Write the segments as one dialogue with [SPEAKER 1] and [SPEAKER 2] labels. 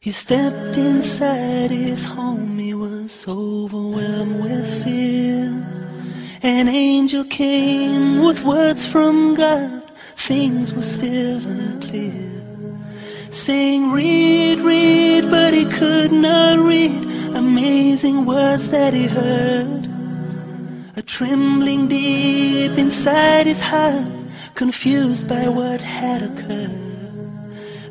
[SPEAKER 1] He stepped inside his home, he was overwhelmed with fear. An angel came with words from God, things were still unclear. Saying, Read, read, but he could not read. Amazing words that he heard. A trembling deep inside his heart, confused by what had occurred.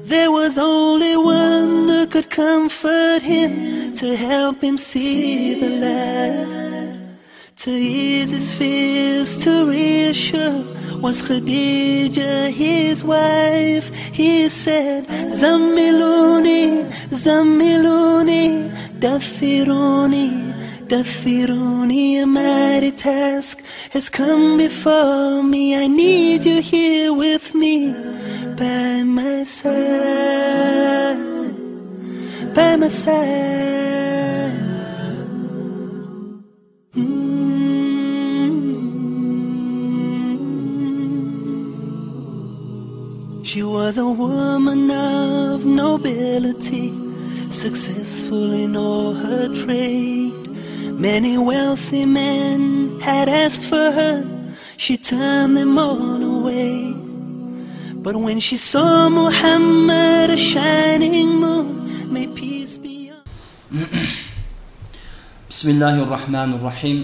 [SPEAKER 1] There was only one who could comfort him, to help him see the light, to ease his fears, to reassure. Was Khadija his wife? He said, Zammiluni, Zammiluni, Dathiruni, Dathiruni, a mighty task has come before me. I need you here with me, by my side, by my side. She was a woman of nobility, successful in all her trade. Many wealthy men had asked for her, she turned them all away. But when she saw Muhammad, a shining moon, may peace be on.
[SPEAKER 2] بسم الله الرحمن الرحيم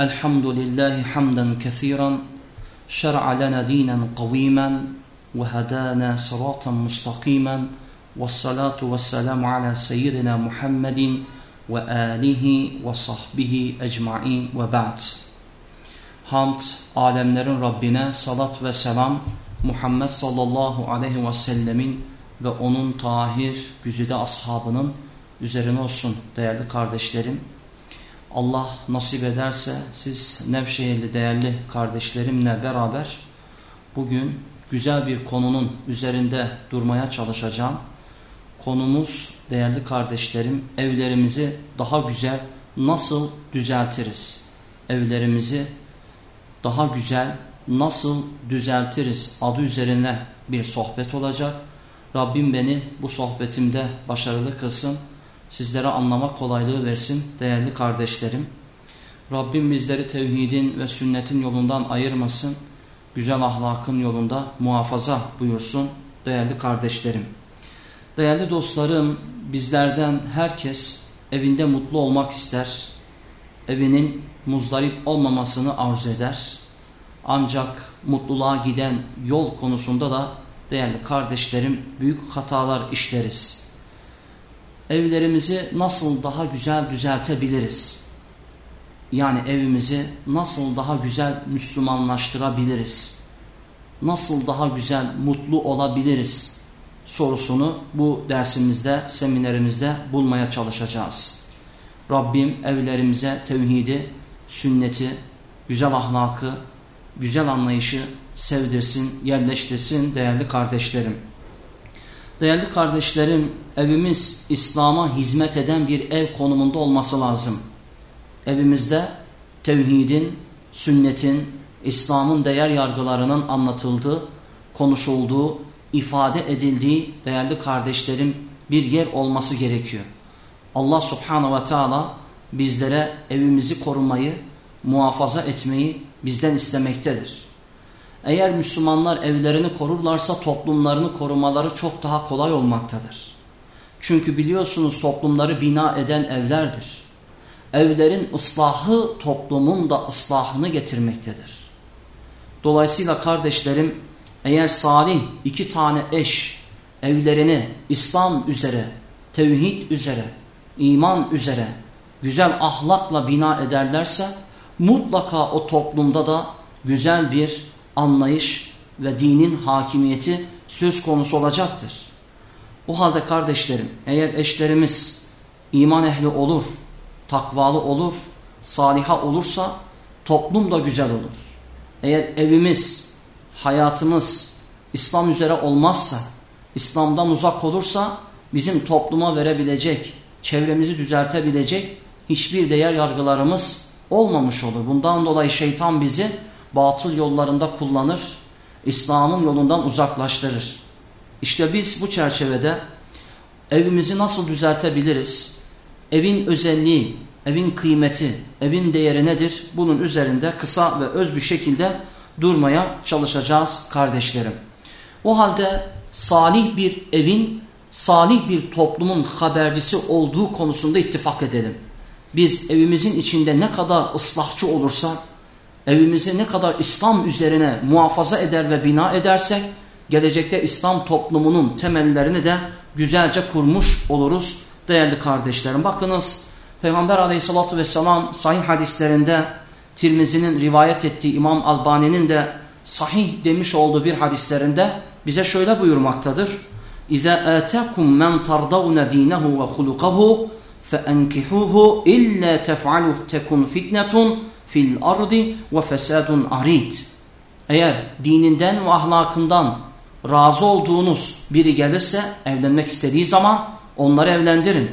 [SPEAKER 2] الحمد لله حمدا كثيرا شرع لنا دينا قويما وهدانا صراطا مستقيما والصلاة والسلام على سيدنا محمد وآله وصحبه ecmaîn ve ba'd. Hamd alemlerin Rabbine salat ve selam Muhammed sallallahu aleyhi ve sellemin ve onun tahir güzide ashabının üzerine olsun değerli kardeşlerim. Allah nasip ederse siz Nevşehirli değerli kardeşlerimle beraber bugün güzel bir konunun üzerinde durmaya çalışacağım. Konumuz değerli kardeşlerim evlerimizi daha güzel nasıl düzeltiriz? Evlerimizi daha güzel nasıl düzeltiriz adı üzerine bir sohbet olacak. Rabbim beni bu sohbetimde başarılı kılsın. Sizlere anlama kolaylığı versin değerli kardeşlerim. Rabbim bizleri tevhidin ve sünnetin yolundan ayırmasın. Güzel ahlakın yolunda muhafaza buyursun değerli kardeşlerim. Değerli dostlarım bizlerden herkes evinde mutlu olmak ister. Evinin muzdarip olmamasını arzu eder. Ancak mutluluğa giden yol konusunda da değerli kardeşlerim büyük hatalar işleriz. Evlerimizi nasıl daha güzel düzeltebiliriz? Yani evimizi nasıl daha güzel Müslümanlaştırabiliriz? Nasıl daha güzel mutlu olabiliriz? Sorusunu bu dersimizde, seminerimizde bulmaya çalışacağız. Rabbim evlerimize tevhidi, sünneti, güzel ahlakı, güzel anlayışı sevdirsin, yerleştirsin değerli kardeşlerim. Değerli kardeşlerim, evimiz İslam'a hizmet eden bir ev konumunda olması lazım. Evimizde tevhidin, sünnetin, İslam'ın değer yargılarının anlatıldığı, konuşulduğu, ifade edildiği değerli kardeşlerim bir yer olması gerekiyor. Allah subhanahu ve teala bizlere evimizi korumayı, muhafaza etmeyi bizden istemektedir. Eğer Müslümanlar evlerini korurlarsa toplumlarını korumaları çok daha kolay olmaktadır. Çünkü biliyorsunuz toplumları bina eden evlerdir. Evlerin ıslahı toplumun da ıslahını getirmektedir. Dolayısıyla kardeşlerim eğer salih iki tane eş evlerini İslam üzere, tevhid üzere, iman üzere, güzel ahlakla bina ederlerse mutlaka o toplumda da güzel bir anlayış ve dinin hakimiyeti söz konusu olacaktır. O halde kardeşlerim eğer eşlerimiz iman ehli olur, takvalı olur, saliha olursa toplum da güzel olur. Eğer evimiz, hayatımız İslam üzere olmazsa, İslam'dan uzak olursa bizim topluma verebilecek, çevremizi düzeltebilecek hiçbir değer yargılarımız olmamış olur. Bundan dolayı şeytan bizi batıl yollarında kullanır, İslam'ın yolundan uzaklaştırır. İşte biz bu çerçevede evimizi nasıl düzeltebiliriz? Evin özelliği, evin kıymeti, evin değeri nedir? Bunun üzerinde kısa ve öz bir şekilde durmaya çalışacağız kardeşlerim. O halde salih bir evin, salih bir toplumun habercisi olduğu konusunda ittifak edelim. Biz evimizin içinde ne kadar ıslahçı olursak, evimizi ne kadar İslam üzerine muhafaza eder ve bina edersek, gelecekte İslam toplumunun temellerini de güzelce kurmuş oluruz değerli kardeşlerim. Bakınız Peygamber aleyhissalatü vesselam sahih hadislerinde Tirmizi'nin rivayet ettiği İmam Albani'nin de sahih demiş olduğu bir hadislerinde bize şöyle buyurmaktadır. İza atakum men tardawna dinahu ve hulukahu فَاَنْكِحُوهُ اِلَّا تَفْعَلُوا تَكُنْ فِتْنَةٌ fil ardi ve fesadun arid. Eğer dininden ve ahlakından razı olduğunuz biri gelirse evlenmek istediği zaman onları evlendirin.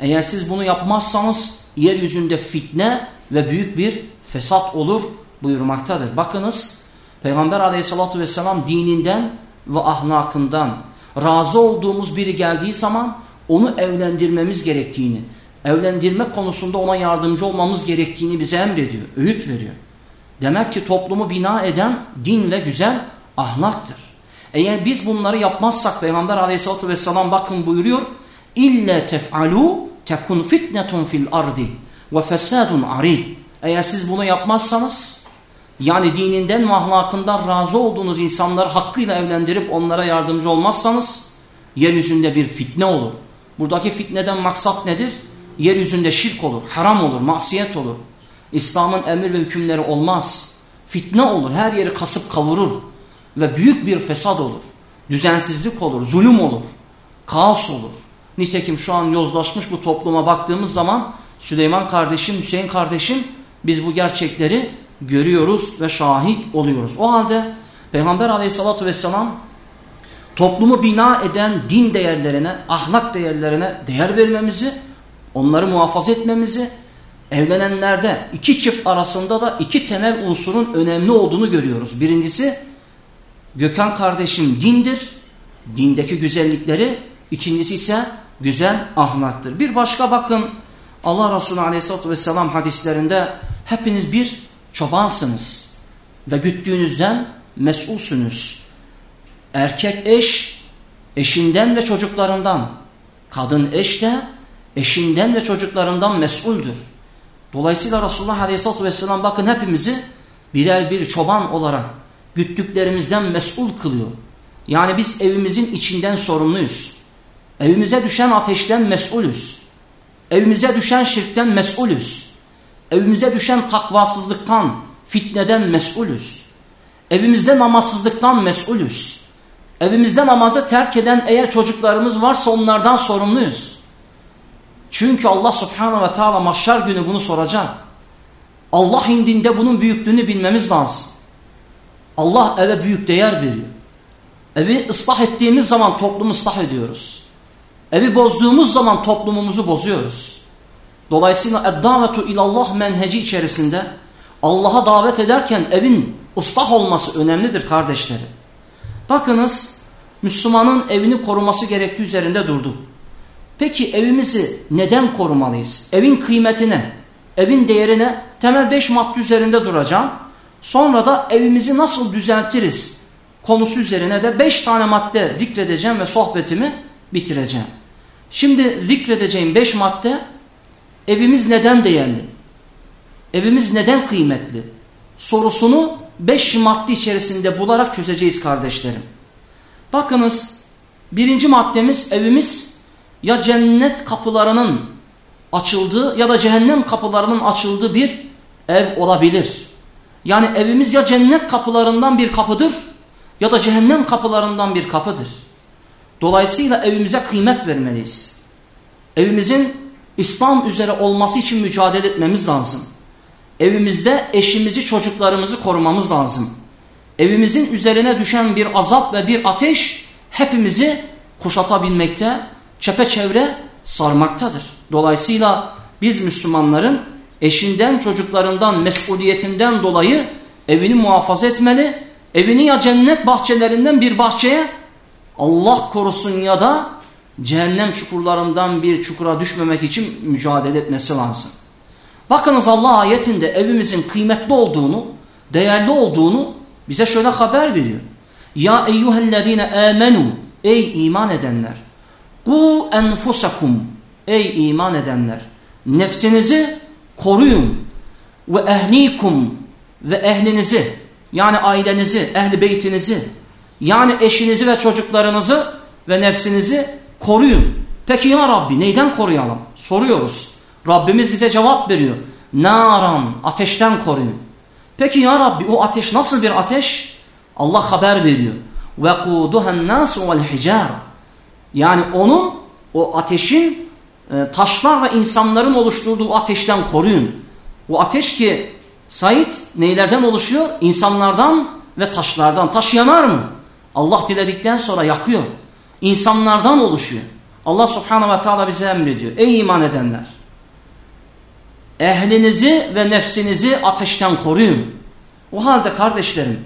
[SPEAKER 2] Eğer siz bunu yapmazsanız yeryüzünde fitne ve büyük bir fesat olur buyurmaktadır. Bakınız Peygamber aleyhissalatü vesselam dininden ve ahlakından razı olduğumuz biri geldiği zaman onu evlendirmemiz gerektiğini, evlendirme konusunda ona yardımcı olmamız gerektiğini bize emrediyor, öğüt veriyor. Demek ki toplumu bina eden din ve güzel ahlaktır. Eğer biz bunları yapmazsak Peygamber aleyhissalatü vesselam bakın buyuruyor. İlle tef'alu tekun fitnetun fil ardi ve fesadun arid. Eğer siz bunu yapmazsanız yani dininden ve ahlakından razı olduğunuz insanları hakkıyla evlendirip onlara yardımcı olmazsanız yeryüzünde bir fitne olur. Buradaki fitneden maksat nedir? Yeryüzünde şirk olur, haram olur, masiyet olur. İslam'ın emir ve hükümleri olmaz. Fitne olur, her yeri kasıp kavurur ve büyük bir fesad olur. Düzensizlik olur, zulüm olur, kaos olur. Nitekim şu an yozlaşmış bu topluma baktığımız zaman Süleyman kardeşim, Hüseyin kardeşim biz bu gerçekleri görüyoruz ve şahit oluyoruz. O halde Peygamber aleyhissalatü vesselam toplumu bina eden din değerlerine, ahlak değerlerine değer vermemizi, onları muhafaza etmemizi, evlenenlerde iki çift arasında da iki temel unsurun önemli olduğunu görüyoruz. Birincisi Gökhan kardeşim dindir, dindeki güzellikleri, ikincisi ise güzel ahlaktır. Bir başka bakın Allah Resulü Aleyhisselatü Vesselam hadislerinde hepiniz bir çobansınız ve güttüğünüzden mesulsünüz. Erkek eş eşinden ve çocuklarından, kadın eş de eşinden ve çocuklarından mesuldür. Dolayısıyla Resulullah Aleyhisselatü Vesselam bakın hepimizi birer bir çoban olarak güttüklerimizden mesul kılıyor. Yani biz evimizin içinden sorumluyuz. Evimize düşen ateşten mesulüz. Evimize düşen şirkten mesulüz. Evimize düşen takvasızlıktan, fitneden mesulüz. Evimizde namazsızlıktan mesulüz. Evimizde namazı terk eden eğer çocuklarımız varsa onlardan sorumluyuz. Çünkü Allah subhanahu ve teala mahşer günü bunu soracak. Allah indinde bunun büyüklüğünü bilmemiz lazım. Allah eve büyük değer veriyor. Evi ıslah ettiğimiz zaman toplumu ıslah ediyoruz. Evi bozduğumuz zaman toplumumuzu bozuyoruz. Dolayısıyla eddavetu ilallah menheci içerisinde Allah'a davet ederken evin ıslah olması önemlidir kardeşleri. Bakınız Müslümanın evini koruması gerektiği üzerinde durduk. Peki evimizi neden korumalıyız? Evin kıymetine, evin değerine temel beş madde üzerinde duracağım. Sonra da evimizi nasıl düzeltiriz konusu üzerine de beş tane madde zikredeceğim ve sohbetimi bitireceğim. Şimdi zikredeceğim beş madde evimiz neden değerli? Evimiz neden kıymetli? Sorusunu beş madde içerisinde bularak çözeceğiz kardeşlerim. Bakınız birinci maddemiz evimiz ya cennet kapılarının açıldığı ya da cehennem kapılarının açıldığı bir ev olabilir. Yani evimiz ya cennet kapılarından bir kapıdır ya da cehennem kapılarından bir kapıdır. Dolayısıyla evimize kıymet vermeliyiz. Evimizin İslam üzere olması için mücadele etmemiz lazım. Evimizde eşimizi, çocuklarımızı korumamız lazım. Evimizin üzerine düşen bir azap ve bir ateş hepimizi kuşatabilmekte çepeçevre sarmaktadır. Dolayısıyla biz Müslümanların eşinden çocuklarından mesuliyetinden dolayı evini muhafaza etmeli. Evini ya cennet bahçelerinden bir bahçeye Allah korusun ya da cehennem çukurlarından bir çukura düşmemek için mücadele etmesi lazım. Bakınız Allah ayetinde evimizin kıymetli olduğunu, değerli olduğunu bize şöyle haber veriyor. Ya eyyühellezine amenu ey iman edenler. Ku enfusakum ey iman edenler. Nefsinizi koruyun ve ehlikum ve ehlinizi yani ailenizi, ehli beytinizi yani eşinizi ve çocuklarınızı ve nefsinizi koruyun. Peki ya Rabbi neyden koruyalım? Soruyoruz. Rabbimiz bize cevap veriyor. Naran ateşten koruyun. Peki ya Rabbi o ateş nasıl bir ateş? Allah haber veriyor. Ve nasu vel hicara. Yani onun o ateşin e, taşlar ve insanların oluşturduğu ateşten koruyun. O ateş ki Said neylerden oluşuyor? İnsanlardan ve taşlardan. Taş yanar mı? Allah diledikten sonra yakıyor. İnsanlardan oluşuyor. Allah subhanahu ve teala bize emrediyor. Ey iman edenler! Ehlinizi ve nefsinizi ateşten koruyun. O halde kardeşlerim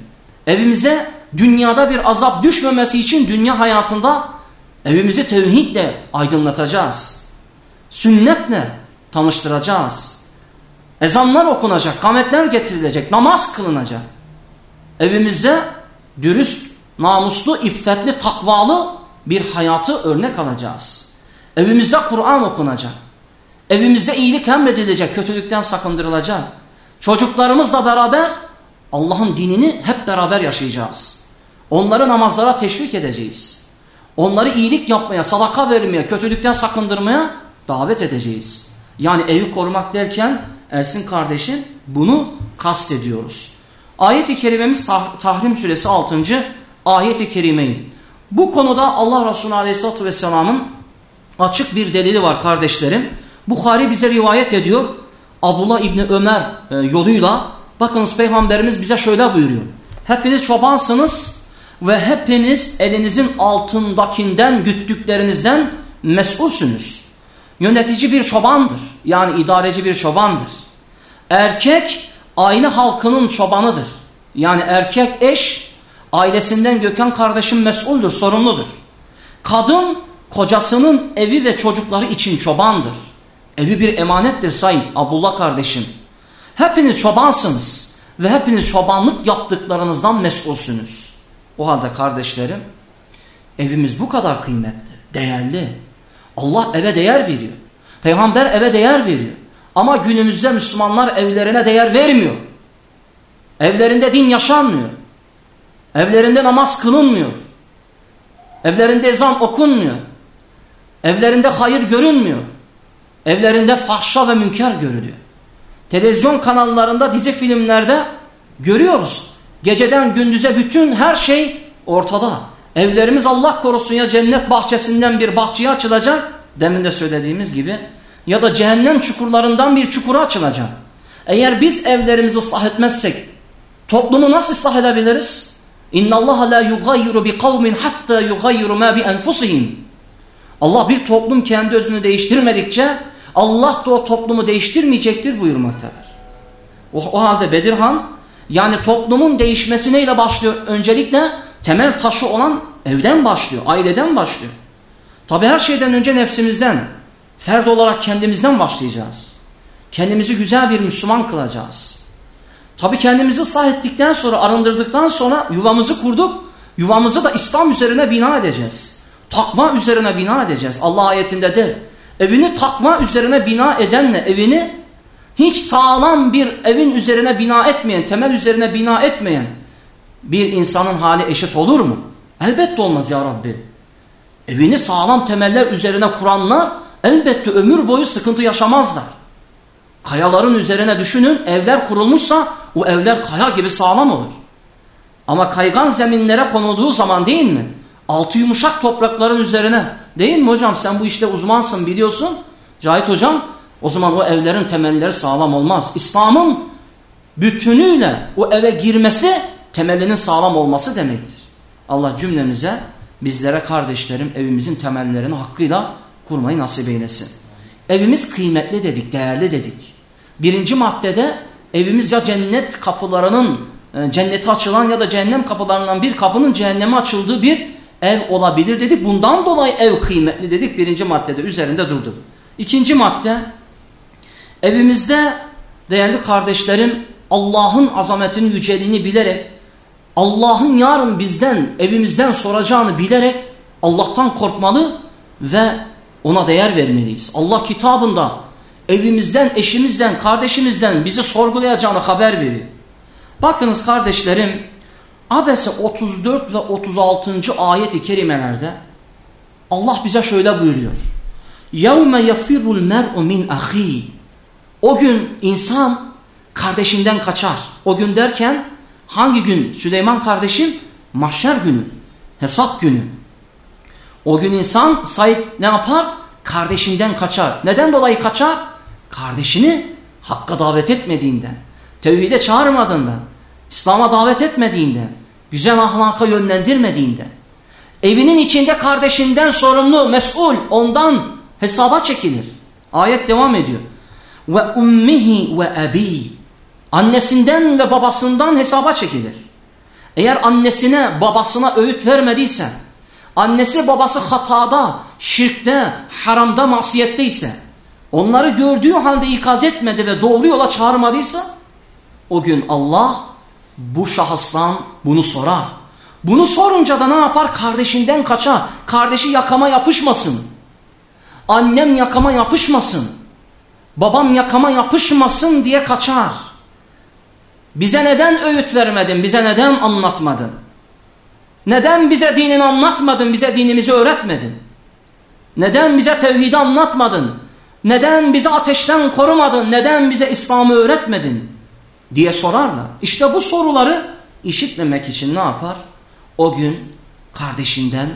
[SPEAKER 2] evimize dünyada bir azap düşmemesi için dünya hayatında evimizi tevhidle aydınlatacağız. Sünnetle tanıştıracağız. Ezanlar okunacak, kametler getirilecek, namaz kılınacak. Evimizde dürüst, namuslu, iffetli, takvalı bir hayatı örnek alacağız. Evimizde Kur'an okunacak. Evimizde iyilik emredilecek, kötülükten sakındırılacak. Çocuklarımızla beraber Allah'ın dinini hep beraber yaşayacağız. Onları namazlara teşvik edeceğiz. Onları iyilik yapmaya, sadaka vermeye, kötülükten sakındırmaya davet edeceğiz. Yani evi korumak derken Ersin kardeşim bunu kastediyoruz. Ayet-i kerimemiz tah Tahrim suresi 6. ayet-i kerimeydi. Bu konuda Allah Resulü Aleyhisselatü Vesselam'ın açık bir delili var kardeşlerim. Bukhari bize rivayet ediyor. Abdullah İbni Ömer e, yoluyla bakınız Peygamberimiz bize şöyle buyuruyor. Hepiniz çobansınız ve hepiniz elinizin altındakinden güttüklerinizden mesulsünüz. Yönetici bir çobandır. Yani idareci bir çobandır. Erkek aile halkının çobanıdır. Yani erkek eş ailesinden Gökhan kardeşim mesuldür, sorumludur. Kadın kocasının evi ve çocukları için çobandır. Evi bir emanettir Said, Abdullah kardeşim. Hepiniz çobansınız ve hepiniz çobanlık yaptıklarınızdan mesulsünüz. O halde kardeşlerim evimiz bu kadar kıymetli, değerli. Allah eve değer veriyor. Peygamber eve değer veriyor. Ama günümüzde Müslümanlar evlerine değer vermiyor. Evlerinde din yaşanmıyor. Evlerinde namaz kılınmıyor. Evlerinde ezan okunmuyor. Evlerinde hayır görünmüyor. Evlerinde fahşa ve münker görülüyor. Televizyon kanallarında dizi filmlerde görüyoruz. Geceden gündüze bütün her şey ortada. Evlerimiz Allah korusun ya cennet bahçesinden bir bahçeye açılacak. Demin de söylediğimiz gibi. Ya da cehennem çukurlarından bir çukura açılacak. Eğer biz evlerimizi ıslah etmezsek toplumu nasıl ıslah edebiliriz? İnna Allah la yugayyiru bi kavmin hatta yugayyiru ma bi enfusihim. Allah bir toplum kendi özünü değiştirmedikçe Allah da o toplumu değiştirmeyecektir buyurmaktadır. O, o halde Bedirhan yani toplumun değişmesi neyle başlıyor? Öncelikle temel taşı olan evden başlıyor, aileden başlıyor. Tabi her şeyden önce nefsimizden, ferd olarak kendimizden başlayacağız. Kendimizi güzel bir Müslüman kılacağız. Tabi kendimizi ıslah ettikten sonra, arındırdıktan sonra yuvamızı kurduk. Yuvamızı da İslam üzerine bina edeceğiz. Takva üzerine bina edeceğiz. Allah ayetinde de evini takva üzerine bina edenle evini hiç sağlam bir evin üzerine bina etmeyen, temel üzerine bina etmeyen bir insanın hali eşit olur mu? Elbette olmaz ya Rabbi. Evini sağlam temeller üzerine kuranlar elbette ömür boyu sıkıntı yaşamazlar. Kayaların üzerine düşünün evler kurulmuşsa o evler kaya gibi sağlam olur. Ama kaygan zeminlere konulduğu zaman değil mi? Altı yumuşak toprakların üzerine değil mi hocam sen bu işte uzmansın biliyorsun. Cahit hocam o zaman o evlerin temelleri sağlam olmaz. İslam'ın bütünüyle o eve girmesi temelinin sağlam olması demektir. Allah cümlemize bizlere kardeşlerim evimizin temellerini hakkıyla kurmayı nasip eylesin. Evimiz kıymetli dedik, değerli dedik. Birinci maddede evimiz ya cennet kapılarının, e, cennete açılan ya da cehennem kapılarından bir kapının cehenneme açıldığı bir ev olabilir dedik. Bundan dolayı ev kıymetli dedik. Birinci maddede üzerinde durduk. İkinci madde evimizde değerli kardeşlerim Allah'ın azametini yüceliğini bilerek Allah'ın yarın bizden evimizden soracağını bilerek Allah'tan korkmalı ve ona değer vermeliyiz. Allah kitabında evimizden, eşimizden, kardeşimizden bizi sorgulayacağını haber veriyor. Bakınız kardeşlerim Abese 34 ve 36. ayet-i kerimelerde Allah bize şöyle buyuruyor. يَوْمَ يَفِرُّ الْمَرْءُ مِنْ أَخِيهِ O gün insan kardeşinden kaçar. O gün derken hangi gün Süleyman kardeşim? Mahşer günü, hesap günü. O gün insan sahip ne yapar? Kardeşinden kaçar. Neden dolayı kaçar? Kardeşini hakka davet etmediğinden, tevhide çağırmadığından, İslam'a davet etmediğinden, güzel ahlaka yönlendirmediğinden, evinin içinde kardeşinden sorumlu, mesul, ondan hesaba çekilir. Ayet devam ediyor. Ve ummihi ve abi. Annesinden ve babasından hesaba çekilir. Eğer annesine, babasına öğüt vermediyse, annesi babası hatada, şirkte, haramda, masiyette ise, onları gördüğü halde ikaz etmedi ve doğru yola çağırmadıysa, o gün Allah bu şahıstan bunu sorar. Bunu sorunca da ne yapar? Kardeşinden kaçar. Kardeşi yakama yapışmasın. Annem yakama yapışmasın. Babam yakama yapışmasın diye kaçar. Bize neden öğüt vermedin? Bize neden anlatmadın? Neden bize dinini anlatmadın? Bize dinimizi öğretmedin? Neden bize tevhidi anlatmadın? Neden bizi ateşten korumadın? Neden bize İslam'ı öğretmedin? Diye sorarlar. İşte bu soruları işitmemek için ne yapar? O gün kardeşinden,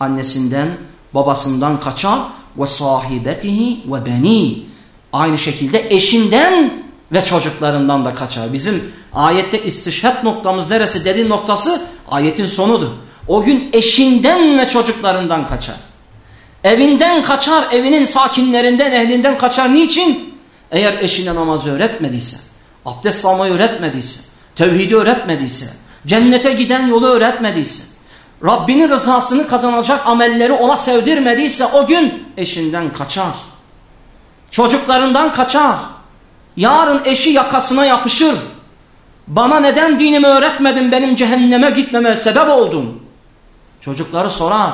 [SPEAKER 2] annesinden, babasından kaçar ve sahibetihi ve beni. Aynı şekilde eşinden ve çocuklarından da kaçar. Bizim ayette istişhat noktamız neresi dediğin noktası ayetin sonudur. O gün eşinden ve çocuklarından kaçar. Evinden kaçar, evinin sakinlerinden, ehlinden kaçar. Niçin? Eğer eşine namazı öğretmediyse, abdest almayı öğretmediyse, tevhidi öğretmediyse, cennete giden yolu öğretmediyse, Rabbinin rızasını kazanacak amelleri ona sevdirmediyse o gün eşinden kaçar. Çocuklarından kaçar. Yarın eşi yakasına yapışır. Bana neden dinimi öğretmedin benim cehenneme gitmeme sebep oldun. Çocukları sorar.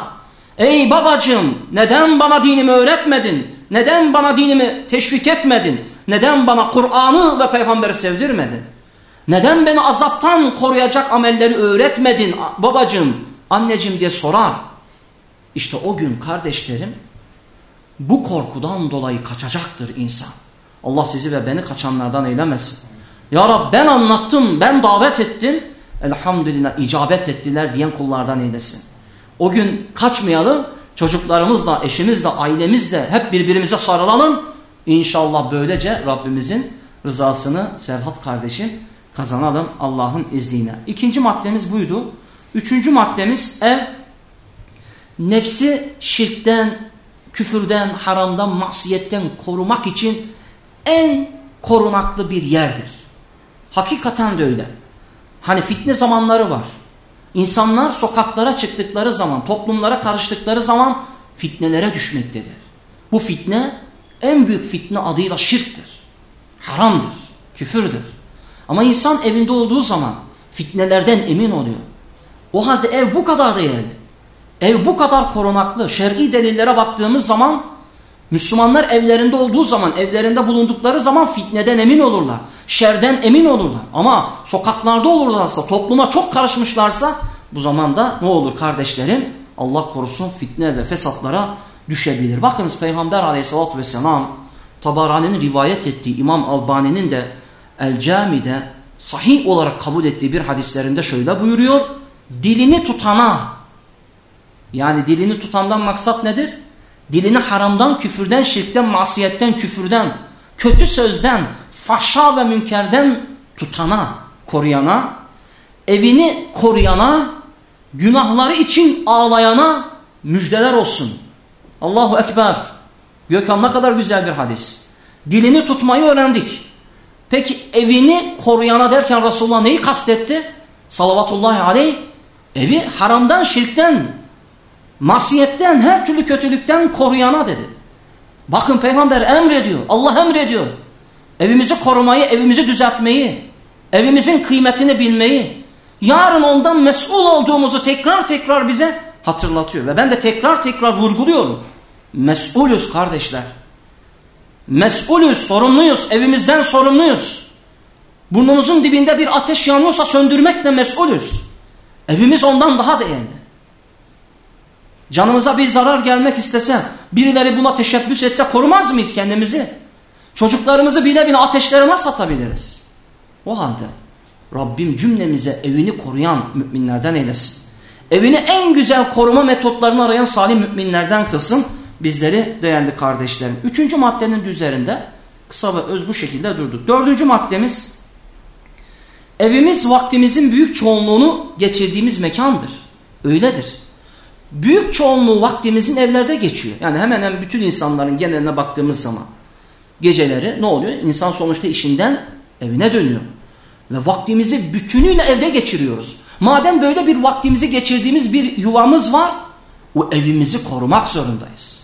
[SPEAKER 2] Ey babacığım neden bana dinimi öğretmedin? Neden bana dinimi teşvik etmedin? Neden bana Kur'an'ı ve peygamberi sevdirmedin? Neden beni azaptan koruyacak amelleri öğretmedin babacığım, anneciğim diye sorar. İşte o gün kardeşlerim bu korkudan dolayı kaçacaktır insan. Allah sizi ve beni kaçanlardan eylemesin. Ya Rab ben anlattım, ben davet ettim. Elhamdülillah icabet ettiler diyen kullardan eylesin. O gün kaçmayalım. Çocuklarımızla, eşimizle, ailemizle hep birbirimize sarılalım. İnşallah böylece Rabbimizin rızasını Serhat kardeşim kazanalım Allah'ın izniyle. İkinci maddemiz buydu. Üçüncü maddemiz ev nefsi şirkten, küfürden, haramdan, masiyetten korumak için en korunaklı bir yerdir. Hakikaten de öyle. Hani fitne zamanları var. İnsanlar sokaklara çıktıkları zaman, toplumlara karıştıkları zaman fitnelere düşmektedir. Bu fitne en büyük fitne adıyla şirktir. Haramdır, küfürdür. Ama insan evinde olduğu zaman fitnelerden emin oluyor. O halde ev bu kadar değerli. Ev bu kadar korunaklı. Şer'i delillere baktığımız zaman Müslümanlar evlerinde olduğu zaman, evlerinde bulundukları zaman fitneden emin olurlar. Şerden emin olurlar. Ama sokaklarda olurlarsa, topluma çok karışmışlarsa bu zaman da ne olur kardeşlerim? Allah korusun fitne ve fesatlara düşebilir. Bakınız Peygamber aleyhissalatü vesselam Tabarani'nin rivayet ettiği İmam Albani'nin de El Cami'de sahih olarak kabul ettiği bir hadislerinde şöyle buyuruyor. Dilini tutana yani dilini tutandan maksat nedir? Dilini haramdan, küfürden, şirkten, masiyetten, küfürden, kötü sözden, fahşa ve münkerden tutana, koruyana, evini koruyana Günahları için ağlayana müjdeler olsun. Allahu Ekber. Gökhan ne kadar güzel bir hadis. Dilini tutmayı öğrendik. Peki evini koruyana derken Resulullah neyi kastetti? Salavatullahi aleyh. Evi haramdan, şirkten, masiyetten, her türlü kötülükten koruyana dedi. Bakın peygamber emrediyor. Allah emrediyor. Evimizi korumayı, evimizi düzeltmeyi, evimizin kıymetini bilmeyi, yarın ondan mesul olduğumuzu tekrar tekrar bize hatırlatıyor. Ve ben de tekrar tekrar vurguluyorum. Mesulüz kardeşler. Mesulüz, sorumluyuz, evimizden sorumluyuz. Burnumuzun dibinde bir ateş yanıyorsa söndürmekle mesulüz. Evimiz ondan daha değerli. Canımıza bir zarar gelmek istese, birileri buna teşebbüs etse korumaz mıyız kendimizi? Çocuklarımızı bile bile ateşlere nasıl atabiliriz? O halde Rabbim cümlemize evini koruyan müminlerden eylesin. Evini en güzel koruma metotlarını arayan salih müminlerden kılsın bizleri değerli kardeşlerim. Üçüncü maddenin üzerinde kısa ve öz bu şekilde durduk. Dördüncü maddemiz evimiz vaktimizin büyük çoğunluğunu geçirdiğimiz mekandır. Öyledir. Büyük çoğunluğu vaktimizin evlerde geçiyor. Yani hemen hemen bütün insanların geneline baktığımız zaman geceleri ne oluyor? İnsan sonuçta işinden evine dönüyor. Ve vaktimizi bütünüyle evde geçiriyoruz. Madem böyle bir vaktimizi geçirdiğimiz bir yuvamız var, o evimizi korumak zorundayız.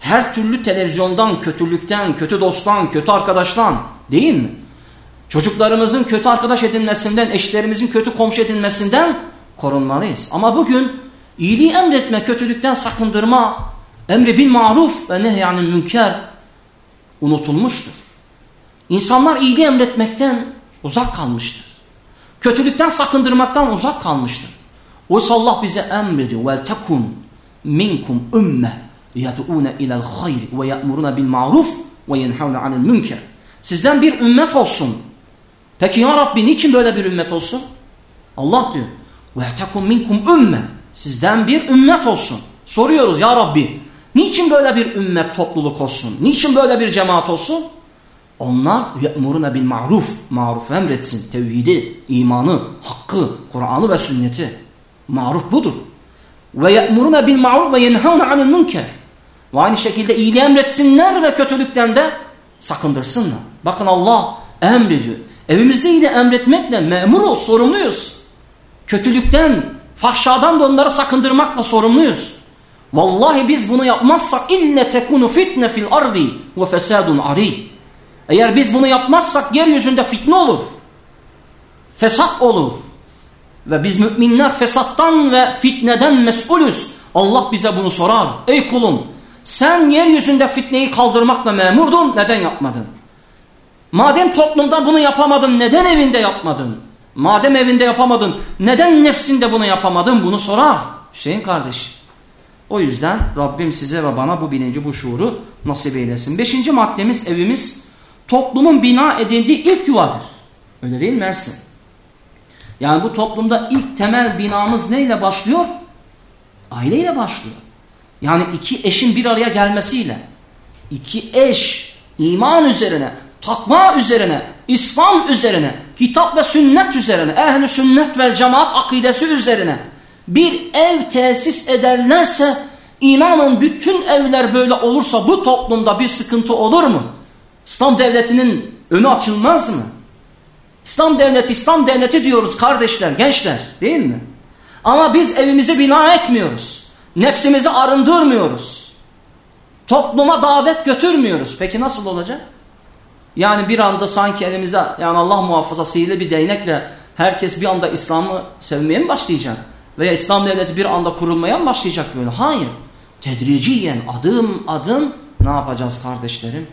[SPEAKER 2] Her türlü televizyondan, kötülükten, kötü dosttan, kötü arkadaştan değil mi? Çocuklarımızın kötü arkadaş edinmesinden, eşlerimizin kötü komşu edinmesinden korunmalıyız. Ama bugün iyiliği emretme, kötülükten sakındırma, emri bil maruf ve nehyanil münker unutulmuştur. İnsanlar iyiliği emretmekten uzak kalmıştır. Kötülükten sakındırmaktan uzak kalmıştır. Oysa Allah bize emrediyor. Yed'une ilel hayr ve ye'muruna bil ma'ruf ve yenhavne anil münker. Sizden bir ümmet olsun. Peki ya Rabbi niçin böyle bir ümmet olsun? Allah diyor. Tekun minkum ümme. Sizden bir ümmet olsun. Soruyoruz ya Rabbi. Niçin böyle bir ümmet topluluk olsun? Niçin böyle bir cemaat olsun? Onlar ye'muruna bil ma'ruf. Maruf emretsin. Tevhidi, imanı, hakkı, Kur'an'ı ve sünneti. Maruf budur. Ve ye'muruna bil ma'ruf ve yenhavne anil münker. Ve aynı şekilde iyiliği emretsinler ve kötülükten de sakındırsınlar. Bakın Allah emrediyor. Evimizde yine emretmekle memur ol, sorumluyuz. Kötülükten, fahşadan da onları sakındırmakla sorumluyuz. Vallahi biz bunu yapmazsak ille tekunu fitne fil ardi ve fesadun ari. Eğer biz bunu yapmazsak yeryüzünde fitne olur. Fesat olur. Ve biz müminler fesattan ve fitneden mesulüz. Allah bize bunu sorar. Ey kulum sen yeryüzünde fitneyi kaldırmakla memurdun neden yapmadın? Madem toplumda bunu yapamadın neden evinde yapmadın? Madem evinde yapamadın neden nefsinde bunu yapamadın bunu sorar. Hüseyin kardeş. O yüzden Rabbim size ve bana bu bilinci bu şuuru nasip eylesin. Beşinci maddemiz evimiz toplumun bina edildiği ilk yuvadır. Öyle değil mi Ersin? Yani bu toplumda ilk temel binamız neyle başlıyor? Aileyle başlıyor. Yani iki eşin bir araya gelmesiyle, iki eş iman üzerine, takva üzerine, İslam üzerine, kitap ve sünnet üzerine, ehli sünnet ve cemaat akidesi üzerine bir ev tesis ederlerse inanın bütün evler böyle olursa bu toplumda bir sıkıntı olur mu? İslam devletinin önü açılmaz mı? İslam devleti, İslam devleti diyoruz kardeşler, gençler değil mi? Ama biz evimizi bina etmiyoruz. Nefsimizi arındırmıyoruz. Topluma davet götürmüyoruz. Peki nasıl olacak? Yani bir anda sanki elimizde yani Allah muhafaza sihirli bir değnekle herkes bir anda İslam'ı sevmeye mi başlayacak? Veya İslam devleti bir anda kurulmaya mı başlayacak böyle? Hayır. Tedriciyen adım adım ne yapacağız kardeşlerim?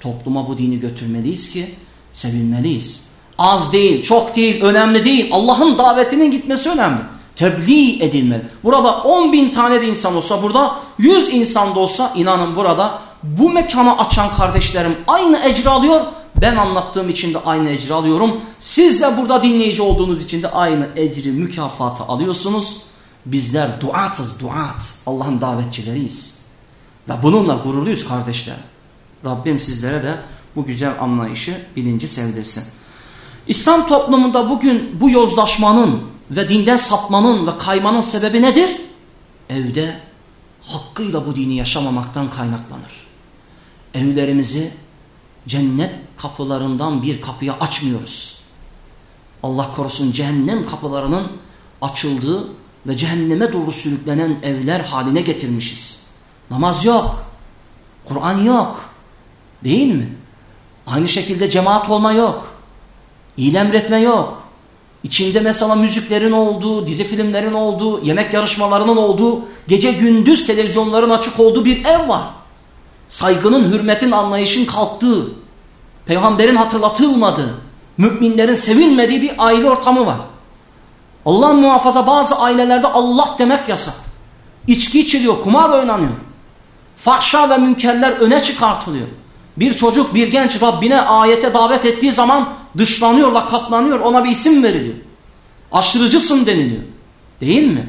[SPEAKER 2] Topluma bu dini götürmeliyiz ki sevilmeliyiz. Az değil, çok değil, önemli değil. Allah'ın davetinin gitmesi önemli. Tebliğ edilmeli. Burada 10 bin tane de insan olsa, burada 100 insan da olsa inanın burada bu mekanı açan kardeşlerim aynı ecri alıyor. Ben anlattığım için de aynı ecri alıyorum. Siz de burada dinleyici olduğunuz için de aynı ecri, mükafatı alıyorsunuz. Bizler duatız, duat. Allah'ın davetçileriyiz. Ve bununla gururluyuz kardeşler. Rabbim sizlere de bu güzel anlayışı, bilinci sevdirsin. İslam toplumunda bugün bu yozlaşmanın, ve dinden sapmanın ve kaymanın sebebi nedir? Evde hakkıyla bu dini yaşamamaktan kaynaklanır. Evlerimizi cennet kapılarından bir kapıya açmıyoruz. Allah korusun cehennem kapılarının açıldığı ve cehenneme doğru sürüklenen evler haline getirmişiz. Namaz yok. Kur'an yok. Değil mi? Aynı şekilde cemaat olma yok. Emretme yok. İçinde mesela müziklerin olduğu, dizi filmlerin olduğu, yemek yarışmalarının olduğu, gece gündüz televizyonların açık olduğu bir ev var. Saygının, hürmetin, anlayışın kalktığı, peygamberin hatırlatılmadığı, müminlerin sevinmediği bir aile ortamı var. Allah muhafaza bazı ailelerde Allah demek yasak. İçki içiliyor, kumar oynanıyor. Fahşa ve münkerler öne çıkartılıyor. Bir çocuk, bir genç Rabbine ayete davet ettiği zaman dışlanıyor, katlanıyor, ona bir isim veriliyor. Aşırıcısın deniliyor. Değil mi?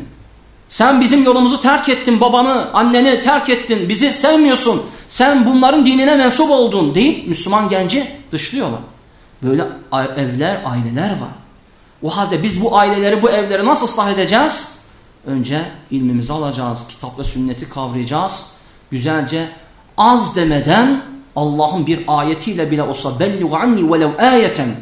[SPEAKER 2] Sen bizim yolumuzu terk ettin, babanı, anneni terk ettin, bizi sevmiyorsun. Sen bunların dinine mensup oldun deyip Müslüman genci dışlıyorlar. Böyle evler, aileler var. O halde biz bu aileleri, bu evleri nasıl ıslah edeceğiz? Önce ilmimizi alacağız, kitap ve sünneti kavrayacağız. Güzelce az demeden Allah'ın bir ayetiyle bile olsa belligu anni velev ayeten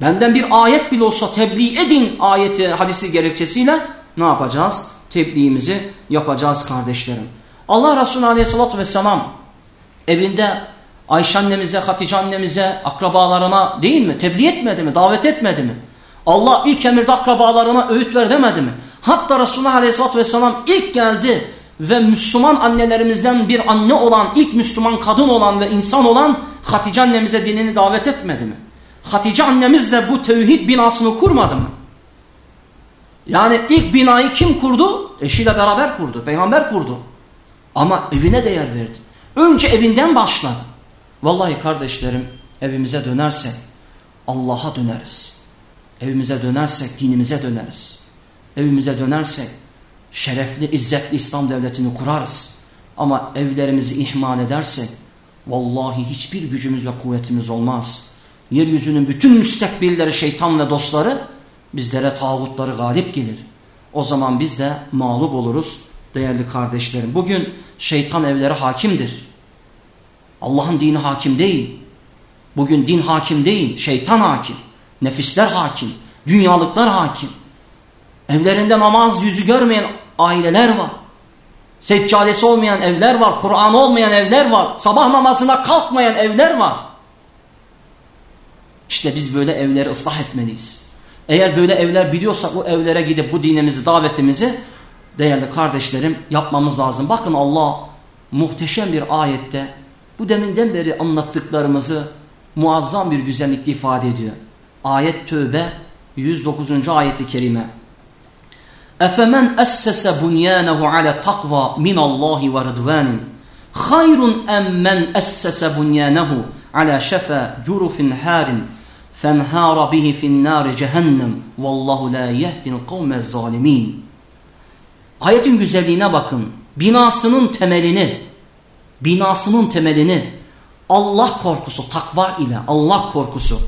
[SPEAKER 2] benden bir ayet bile olsa tebliğ edin ayeti hadisi gerekçesiyle ne yapacağız? Tebliğimizi yapacağız kardeşlerim. Allah Resulü Aleyhisselatü Vesselam evinde Ayşe annemize, Hatice annemize, akrabalarına değil mi? Tebliğ etmedi mi? Davet etmedi mi? Allah ilk emirde akrabalarına öğüt ver demedi mi? Hatta Resulullah Aleyhisselatü Vesselam ilk geldi ve Müslüman annelerimizden bir anne olan, ilk Müslüman kadın olan ve insan olan Hatice annemize dinini davet etmedi mi? Hatice annemiz de bu tevhid binasını kurmadı mı? Yani ilk binayı kim kurdu? Eşiyle beraber kurdu. Peygamber kurdu. Ama evine değer verdi. Önce evinden başladı. Vallahi kardeşlerim evimize dönersek Allah'a döneriz. Evimize dönersek dinimize döneriz. Evimize dönersek şerefli, izzetli İslam devletini kurarız. Ama evlerimizi ihmal edersek vallahi hiçbir gücümüz ve kuvvetimiz olmaz. Yeryüzünün bütün müstekbilleri, şeytan ve dostları bizlere tağutları galip gelir. O zaman biz de mağlup oluruz değerli kardeşlerim. Bugün şeytan evleri hakimdir. Allah'ın dini hakim değil. Bugün din hakim değil, şeytan hakim. Nefisler hakim, dünyalıklar hakim. Evlerinde namaz yüzü görmeyen aileler var. Seccadesi olmayan evler var. Kur'an olmayan evler var. Sabah namazına kalkmayan evler var. İşte biz böyle evleri ıslah etmeliyiz. Eğer böyle evler biliyorsak o evlere gidip bu dinimizi, davetimizi değerli kardeşlerim yapmamız lazım. Bakın Allah muhteşem bir ayette bu deminden beri anlattıklarımızı muazzam bir güzellikle ifade ediyor. Ayet Tövbe 109. ayeti kerime. Efemen essese bunyanehu ala takva min Allahi ve rıdvanin hayrun emmen essese bunyanehu ala şefe curufin harin fenhara bihi fin nari cehennem vallahu la yehdil kavmel zalimin. Ayetin güzelliğine bakın. Binasının temelini binasının temelini Allah korkusu, takva ile Allah korkusu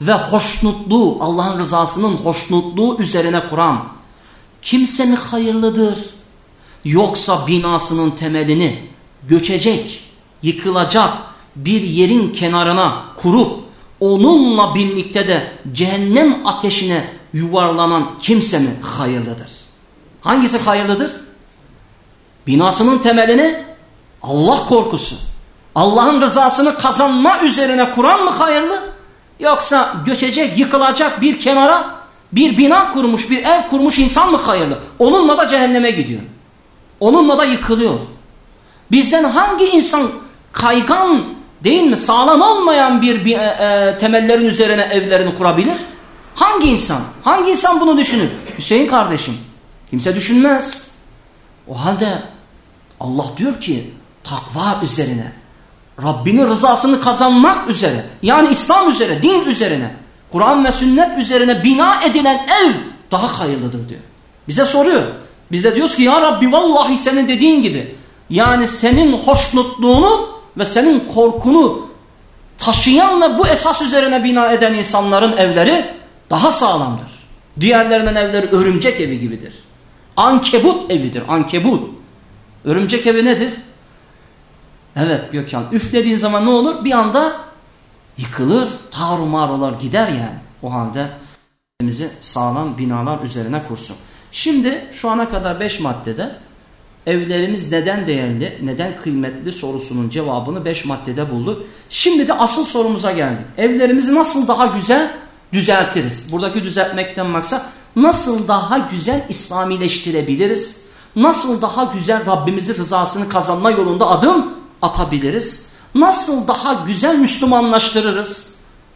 [SPEAKER 2] ve hoşnutluğu, Allah'ın rızasının hoşnutluğu üzerine kuran kimse mi hayırlıdır? Yoksa binasının temelini göçecek, yıkılacak bir yerin kenarına kurup onunla birlikte de cehennem ateşine yuvarlanan kimse mi hayırlıdır? Hangisi hayırlıdır? Binasının temelini Allah korkusu, Allah'ın rızasını kazanma üzerine kuran mı hayırlı? Yoksa göçecek, yıkılacak bir kenara bir bina kurmuş, bir ev kurmuş insan mı hayırlı? Onunla da cehenneme gidiyor. Onunla da yıkılıyor. Bizden hangi insan kaygan değil mi? Sağlam olmayan bir, e, e, temellerin üzerine evlerini kurabilir? Hangi insan? Hangi insan bunu düşünür? Hüseyin kardeşim. Kimse düşünmez. O halde Allah diyor ki takva üzerine, Rabbinin rızasını kazanmak üzere, yani İslam üzere, din üzerine Kur'an ve sünnet üzerine bina edilen ev daha hayırlıdır diyor. Bize soruyor. Biz de diyoruz ki ya Rabbi vallahi senin dediğin gibi. Yani senin hoşnutluğunu ve senin korkunu taşıyan ve bu esas üzerine bina eden insanların evleri daha sağlamdır. Diğerlerinin evleri örümcek evi gibidir. Ankebut evidir. Ankebut. Örümcek evi nedir? Evet Gökhan. Üflediğin zaman ne olur? Bir anda yıkılır, tarumar olur gider yani. O halde evimizi sağlam binalar üzerine kursun. Şimdi şu ana kadar 5 maddede evlerimiz neden değerli, neden kıymetli sorusunun cevabını 5 maddede bulduk. Şimdi de asıl sorumuza geldik. Evlerimizi nasıl daha güzel düzeltiriz? Buradaki düzeltmekten maksat nasıl daha güzel İslamileştirebiliriz? Nasıl daha güzel Rabbimizin rızasını kazanma yolunda adım atabiliriz? Nasıl daha güzel Müslümanlaştırırız?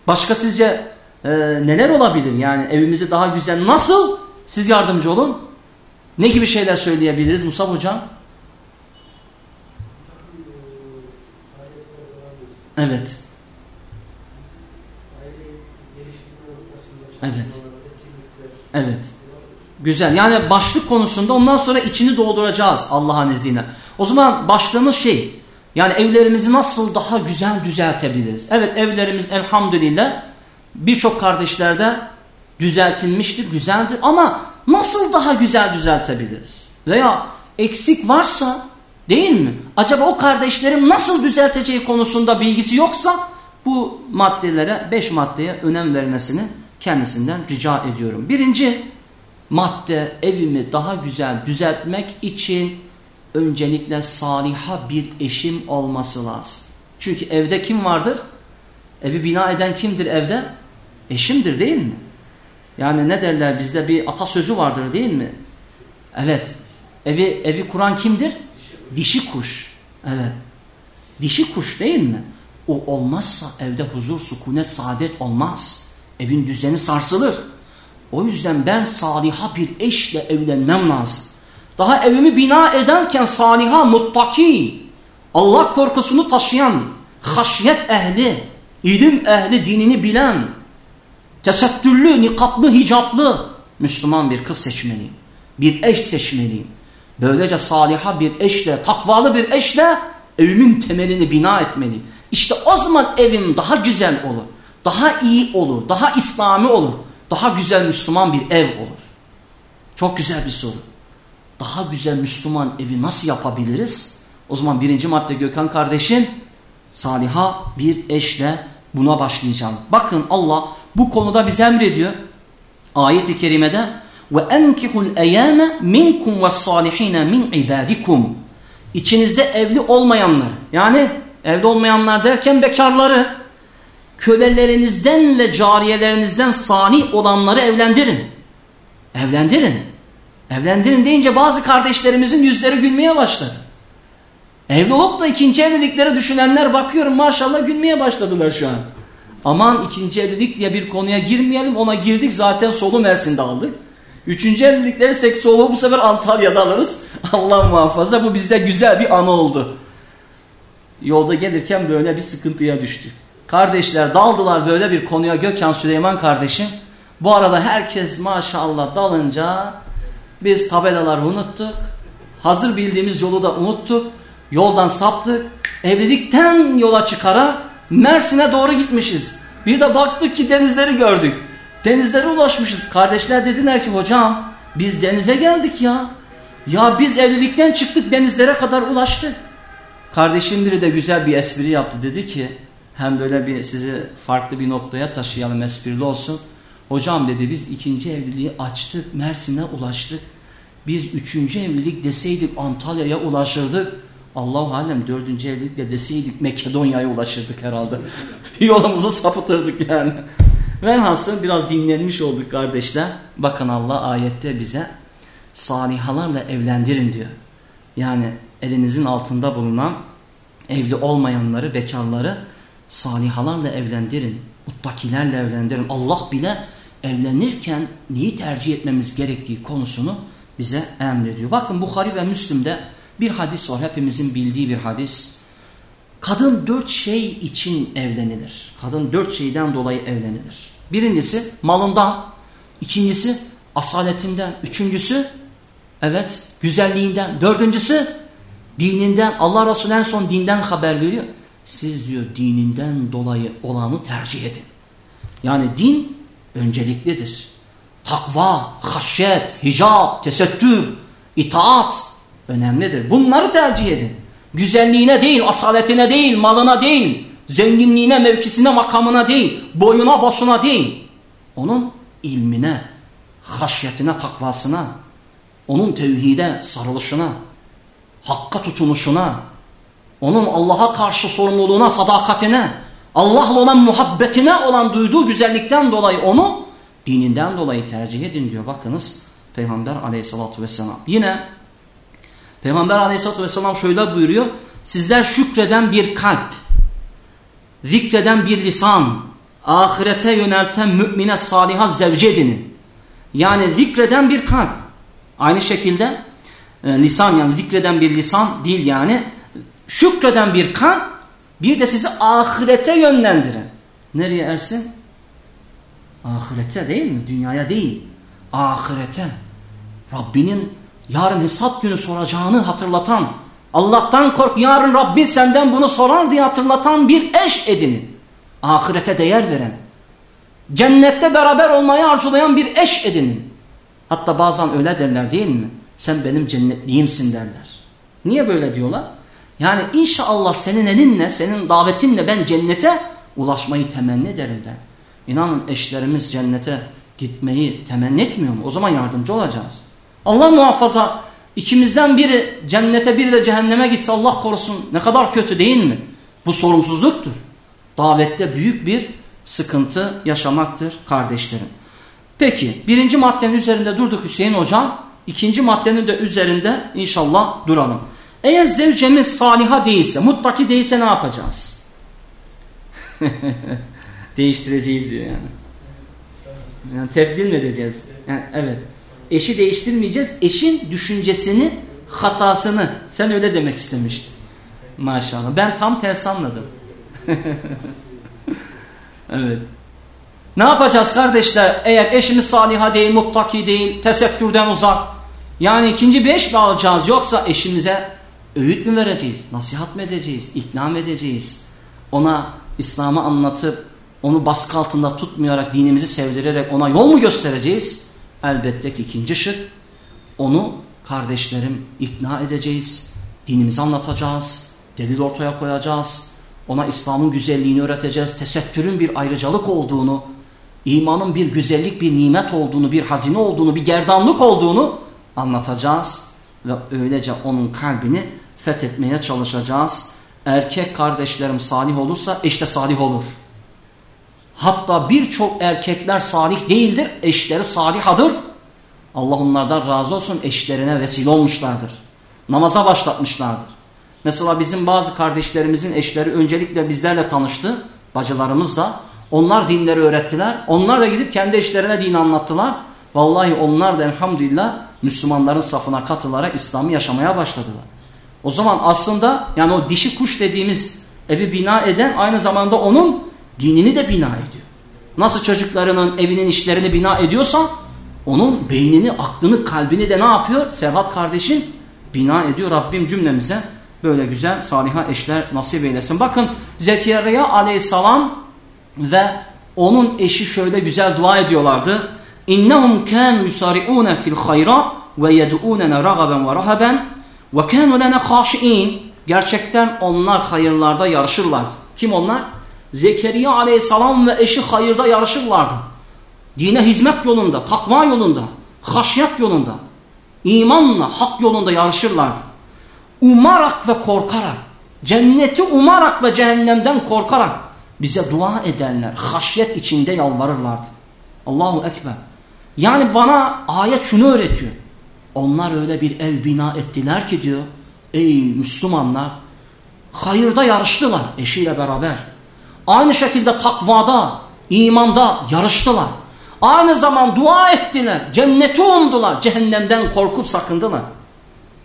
[SPEAKER 2] Başka sizce e, neler olabilir? Yani evimizi daha güzel nasıl? Siz yardımcı olun. Ne gibi şeyler söyleyebiliriz Musa Hocam? Evet. Evet. Evet. Güzel. Yani başlık konusunda ondan sonra içini dolduracağız Allah'ın izniyle. O zaman başlığımız şey yani evlerimizi nasıl daha güzel düzeltebiliriz? Evet evlerimiz elhamdülillah birçok kardeşlerde düzeltilmiştir, güzeldir ama nasıl daha güzel düzeltebiliriz? Veya eksik varsa değil mi? Acaba o kardeşlerim nasıl düzelteceği konusunda bilgisi yoksa bu maddelere, beş maddeye önem vermesini kendisinden rica ediyorum. Birinci madde evimi daha güzel düzeltmek için öncelikle saliha bir eşim olması lazım. Çünkü evde kim vardır? Evi bina eden kimdir evde? Eşimdir değil mi? Yani ne derler bizde bir atasözü vardır değil mi? Evet. Evi evi kuran kimdir? Dişi kuş. Evet. Dişi kuş değil mi? O olmazsa evde huzur, sükunet, saadet olmaz. Evin düzeni sarsılır. O yüzden ben saliha bir eşle evlenmem lazım. Daha evimi bina ederken saliha, muttaki, Allah korkusunu taşıyan, haşyet ehli, ilim ehli, dinini bilen, tesettürlü, nikaplı, hicaplı Müslüman bir kız seçmeliyim. Bir eş seçmeliyim. Böylece saliha bir eşle, takvalı bir eşle evimin temelini bina etmeliyim. İşte o zaman evim daha güzel olur. Daha iyi olur. Daha İslami olur. Daha güzel Müslüman bir ev olur. Çok güzel bir soru. Daha güzel Müslüman evi nasıl yapabiliriz? O zaman birinci madde Gökhan kardeşim saliha bir eşle buna başlayacağız. Bakın Allah bu konuda bize emrediyor. Ayet-i kerimede eyame minkum ve salihine min ibadikum. İçinizde evli olmayanlar yani evli olmayanlar derken bekarları kölelerinizden ve cariyelerinizden salih olanları evlendirin. Evlendirin. Evlendirin deyince bazı kardeşlerimizin yüzleri gülmeye başladı. Evli olup da ikinci evlilikleri düşünenler bakıyorum maşallah gülmeye başladılar şu an. Aman ikinci evlilik diye bir konuya girmeyelim ona girdik zaten solu Mersin'de aldık. Üçüncü evlilikleri seksoloğu bu sefer Antalya'da alırız. Allah muhafaza bu bizde güzel bir anı oldu. Yolda gelirken böyle bir sıkıntıya düştük. Kardeşler daldılar böyle bir konuya Gökhan Süleyman kardeşim. Bu arada herkes maşallah dalınca biz tabelaları unuttuk. Hazır bildiğimiz yolu da unuttuk. Yoldan saptık. Evlilikten yola çıkara Mersin'e doğru gitmişiz. Bir de baktık ki denizleri gördük. Denizlere ulaşmışız. Kardeşler dediler ki hocam biz denize geldik ya. Ya biz evlilikten çıktık denizlere kadar ulaştık. Kardeşim biri de güzel bir espri yaptı. Dedi ki hem böyle bir sizi farklı bir noktaya taşıyalım esprili olsun. Hocam dedi biz ikinci evliliği açtık Mersin'e ulaştık. Biz üçüncü evlilik deseydik Antalya'ya ulaşırdık. Allah alem dördüncü evlilikle deseydik Makedonya'ya ulaşırdık herhalde. Yolumuzu sapıtırdık yani. Velhasıl biraz dinlenmiş olduk kardeşler. Bakın Allah ayette bize salihalarla evlendirin diyor. Yani elinizin altında bulunan evli olmayanları, bekarları salihalarla evlendirin. Muttakilerle evlendirin. Allah bile evlenirken neyi tercih etmemiz gerektiği konusunu bize emrediyor. Bakın Bukhari ve Müslim'de bir hadis var. Hepimizin bildiği bir hadis. Kadın dört şey için evlenilir. Kadın dört şeyden dolayı evlenilir. Birincisi malından, ikincisi asaletinden, üçüncüsü evet güzelliğinden, dördüncüsü dininden. Allah Resulü en son dinden haber veriyor. Siz diyor dininden dolayı olanı tercih edin. Yani din önceliklidir. takva, haşyet, hicab, tesettür, itaat önemlidir. Bunları tercih edin. Güzelliğine değil, asaletine değil, malına değil, zenginliğine, mevkisine, makamına değil, boyuna, basına değil. Onun ilmine, haşyetine, takvasına, onun tevhide sarılışına, hakka tutunuşuna, onun Allah'a karşı sorumluluğuna, sadakatine, Allah'la olan muhabbetine olan duyduğu güzellikten dolayı onu dininden dolayı tercih edin diyor. Bakınız Peygamber aleyhissalatü vesselam. Yine Peygamber aleyhissalatü vesselam şöyle buyuruyor. Sizler şükreden bir kalp, zikreden bir lisan, ahirete yönelten mümine saliha zevce edinin. Yani zikreden bir kalp. Aynı şekilde e, lisan yani zikreden bir lisan değil yani şükreden bir kalp bir de sizi ahirete yönlendiren. Nereye Ersin? Ahirete değil mi? Dünyaya değil. Ahirete. Rabbinin yarın hesap günü soracağını hatırlatan, Allah'tan kork yarın Rabbin senden bunu sorar diye hatırlatan bir eş edinin. Ahirete değer veren. Cennette beraber olmayı arzulayan bir eş edinin. Hatta bazen öyle derler değil mi? Sen benim cennetliyimsin derler. Niye böyle diyorlar? Yani inşallah senin elinle, senin davetinle ben cennete ulaşmayı temenni ederim der. İnanın eşlerimiz cennete gitmeyi temenni etmiyor mu? O zaman yardımcı olacağız. Allah muhafaza ikimizden biri cennete biri de cehenneme gitse Allah korusun ne kadar kötü değil mi? Bu sorumsuzluktur. Davette büyük bir sıkıntı yaşamaktır kardeşlerim. Peki birinci maddenin üzerinde durduk Hüseyin hocam. İkinci maddenin de üzerinde inşallah duralım. Eğer zevcemiz saliha değilse, muttaki değilse ne yapacağız? Değiştireceğiz diyor yani. Yani tebdil mi edeceğiz? Yani evet. Eşi değiştirmeyeceğiz. Eşin düşüncesini, hatasını. Sen öyle demek istemiştin. Maşallah. Ben tam tersi anladım. evet. Ne yapacağız kardeşler? Eğer eşimiz saliha değil, muttaki değil, tesettürden uzak. Yani ikinci bir eş mi alacağız? Yoksa eşimize öğüt mü vereceğiz? Nasihat mı edeceğiz? İkna mı edeceğiz? Ona İslam'ı anlatıp onu baskı altında tutmayarak dinimizi sevdirerek ona yol mu göstereceğiz? Elbette ki ikinci şık onu kardeşlerim ikna edeceğiz. Dinimizi anlatacağız. Delil ortaya koyacağız. Ona İslam'ın güzelliğini öğreteceğiz. Tesettürün bir ayrıcalık olduğunu, imanın bir güzellik, bir nimet olduğunu, bir hazine olduğunu, bir gerdanlık olduğunu anlatacağız. Ve öylece onun kalbini fethetmeye çalışacağız. Erkek kardeşlerim salih olursa eş de salih olur. Hatta birçok erkekler salih değildir, eşleri salihadır. Allah onlardan razı olsun eşlerine vesile olmuşlardır. Namaza başlatmışlardır. Mesela bizim bazı kardeşlerimizin eşleri öncelikle bizlerle tanıştı. Bacılarımız da. Onlar dinleri öğrettiler. Onlar da gidip kendi eşlerine din anlattılar. Vallahi onlar da elhamdülillah Müslümanların safına katılarak İslam'ı yaşamaya başladılar. O zaman aslında yani o dişi kuş dediğimiz evi bina eden aynı zamanda onun dinini de bina ediyor. Nasıl çocuklarının evinin işlerini bina ediyorsa onun beynini, aklını, kalbini de ne yapıyor? Serhat kardeşin bina ediyor. Rabbim cümlemize böyle güzel saliha eşler nasip eylesin. Bakın Zekeriya aleyhisselam ve onun eşi şöyle güzel dua ediyorlardı. İnnehum kânu yusari'ûne fil hayrat ve yed'ûnene ragaben ve rahaben kânu lene haşi'in. Gerçekten onlar hayırlarda yarışırlardı. Kim onlar? Zekeriya aleyhisselam ve eşi hayırda yarışırlardı. Dine hizmet yolunda, takva yolunda, haşyet yolunda, imanla, hak yolunda yarışırlardı. Umarak ve korkarak, cenneti umarak ve cehennemden korkarak bize dua edenler, haşyet içinde yalvarırlardı. Allahu Ekber. Yani bana ayet şunu öğretiyor. Onlar öyle bir ev bina ettiler ki diyor, ey Müslümanlar, hayırda yarıştılar eşiyle beraber. Aynı şekilde takvada, imanda yarıştılar. Aynı zaman dua ettiler. Cenneti umdular. Cehennemden korkup sakındılar.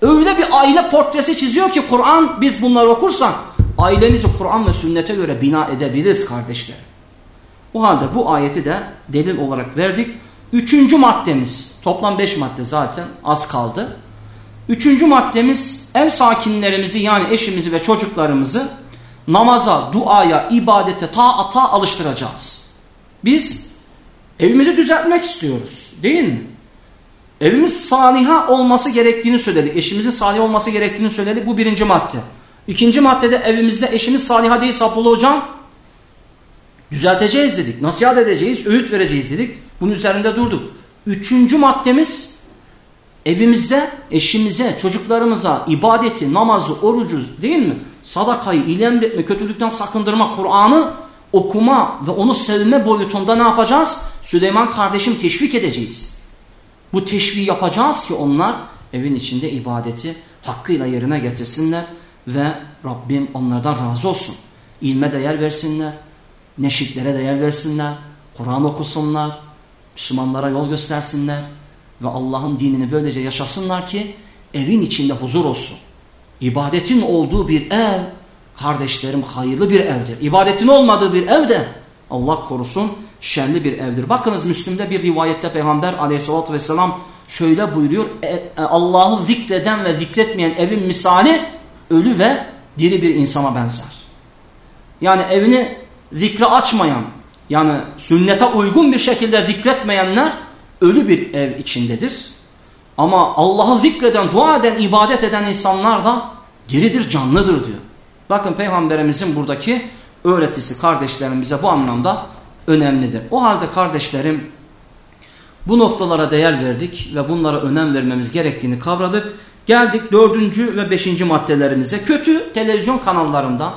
[SPEAKER 2] Öyle bir aile portresi çiziyor ki Kur'an biz bunları okursak ailemizi Kur'an ve sünnete göre bina edebiliriz kardeşler. O halde bu ayeti de delil olarak verdik. Üçüncü maddemiz toplam beş madde zaten az kaldı. Üçüncü maddemiz ev sakinlerimizi yani eşimizi ve çocuklarımızı namaza, duaya, ibadete, taata alıştıracağız. Biz Evimizi düzeltmek istiyoruz. Değil mi? Evimiz saliha olması gerektiğini söyledik. Eşimizin salih olması gerektiğini söyledik. Bu birinci madde. İkinci maddede evimizde eşimiz saliha değil Abdullah hocam. Düzelteceğiz dedik. Nasihat edeceğiz. Öğüt vereceğiz dedik. Bunun üzerinde durduk. Üçüncü maddemiz evimizde eşimize, çocuklarımıza ibadeti, namazı, orucu değil mi? Sadakayı ilim etme, kötülükten sakındırma, Kur'an'ı okuma ve onu sevme boyutunda ne yapacağız? Süleyman kardeşim teşvik edeceğiz. Bu teşviği yapacağız ki onlar evin içinde ibadeti hakkıyla yerine getirsinler ve Rabbim onlardan razı olsun. İlme değer versinler, neşitlere değer versinler, Kur'an okusunlar, Müslümanlara yol göstersinler ve Allah'ın dinini böylece yaşasınlar ki evin içinde huzur olsun. İbadetin olduğu bir ev, kardeşlerim hayırlı bir evdir. İbadetin olmadığı bir evde Allah korusun şerli bir evdir. Bakınız Müslüm'de bir rivayette Peygamber aleyhissalatü vesselam şöyle buyuruyor. E, e, Allah'ı zikreden ve zikretmeyen evin misali ölü ve diri bir insana benzer. Yani evini zikre açmayan yani sünnete uygun bir şekilde zikretmeyenler ölü bir ev içindedir. Ama Allah'ı zikreden, dua eden, ibadet eden insanlar da diridir, canlıdır diyor. Bakın Peygamberimizin buradaki öğretisi kardeşlerimize bu anlamda önemlidir. O halde kardeşlerim bu noktalara değer verdik ve bunlara önem vermemiz gerektiğini kavradık. Geldik dördüncü ve beşinci maddelerimize. Kötü televizyon kanallarında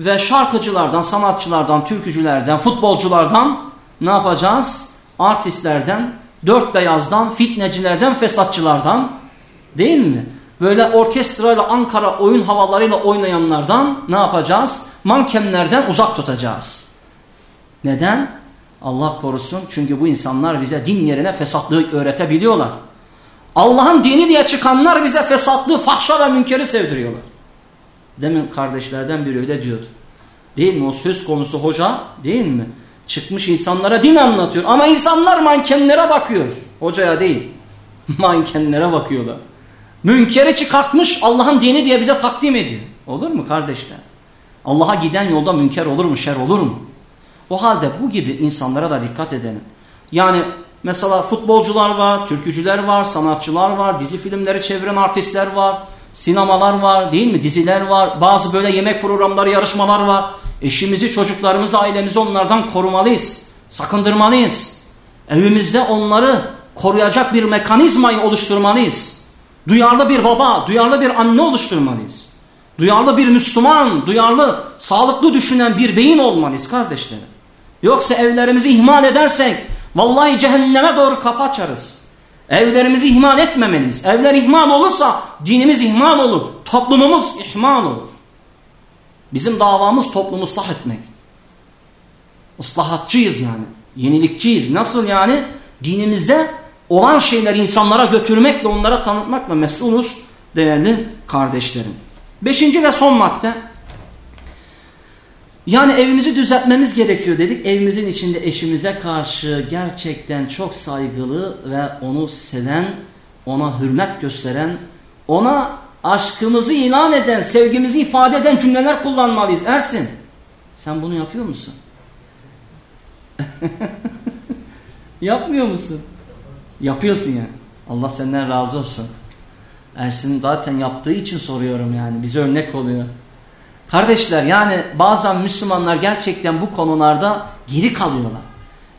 [SPEAKER 2] ve şarkıcılardan, sanatçılardan, türkücülerden, futbolculardan ne yapacağız? Artistlerden, dört beyazdan, fitnecilerden, fesatçılardan değil mi? Böyle orkestrayla Ankara oyun havalarıyla oynayanlardan ne yapacağız? Mankenlerden uzak tutacağız. Neden? Allah korusun çünkü bu insanlar bize din yerine fesatlığı öğretebiliyorlar. Allah'ın dini diye çıkanlar bize fesatlığı, fahşa ve münkeri sevdiriyorlar. Demin kardeşlerden biri öyle diyordu. Değil mi? O söz konusu hoca değil mi? Çıkmış insanlara din anlatıyor. Ama insanlar mankenlere bakıyor. Hocaya değil. Mankenlere bakıyorlar. Münkeri çıkartmış Allah'ın dini diye bize takdim ediyor. Olur mu kardeşler? Allah'a giden yolda münker olur mu, şer olur mu? O halde bu gibi insanlara da dikkat edelim. Yani mesela futbolcular var, türkücüler var, sanatçılar var, dizi filmleri çeviren artistler var, sinemalar var değil mi? Diziler var, bazı böyle yemek programları, yarışmalar var. Eşimizi, çocuklarımızı, ailemizi onlardan korumalıyız, sakındırmalıyız. Evimizde onları koruyacak bir mekanizmayı oluşturmalıyız. Duyarlı bir baba, duyarlı bir anne oluşturmalıyız. Duyarlı bir Müslüman, duyarlı, sağlıklı düşünen bir beyin olmalıyız kardeşlerim. Yoksa evlerimizi ihmal edersek vallahi cehenneme doğru kapı açarız. Evlerimizi ihmal etmemeliyiz. Evler ihmal olursa dinimiz ihmal olur. Toplumumuz ihmal olur. Bizim davamız toplumu ıslah etmek. Islahatçıyız yani. Yenilikçiyiz. Nasıl yani? Dinimizde olan şeyleri insanlara götürmekle onlara tanıtmakla mesuluz değerli kardeşlerim. Beşinci ve son madde. Yani evimizi düzeltmemiz gerekiyor dedik. Evimizin içinde eşimize karşı gerçekten çok saygılı ve onu seven, ona hürmet gösteren, ona aşkımızı ilan eden, sevgimizi ifade eden cümleler kullanmalıyız. Ersin, sen bunu yapıyor musun? Yapmıyor musun? Yapıyorsun ya. Yani. Allah senden razı olsun. Ersin zaten yaptığı için soruyorum yani. Bize örnek oluyor. Kardeşler yani bazen Müslümanlar gerçekten bu konularda geri kalıyorlar.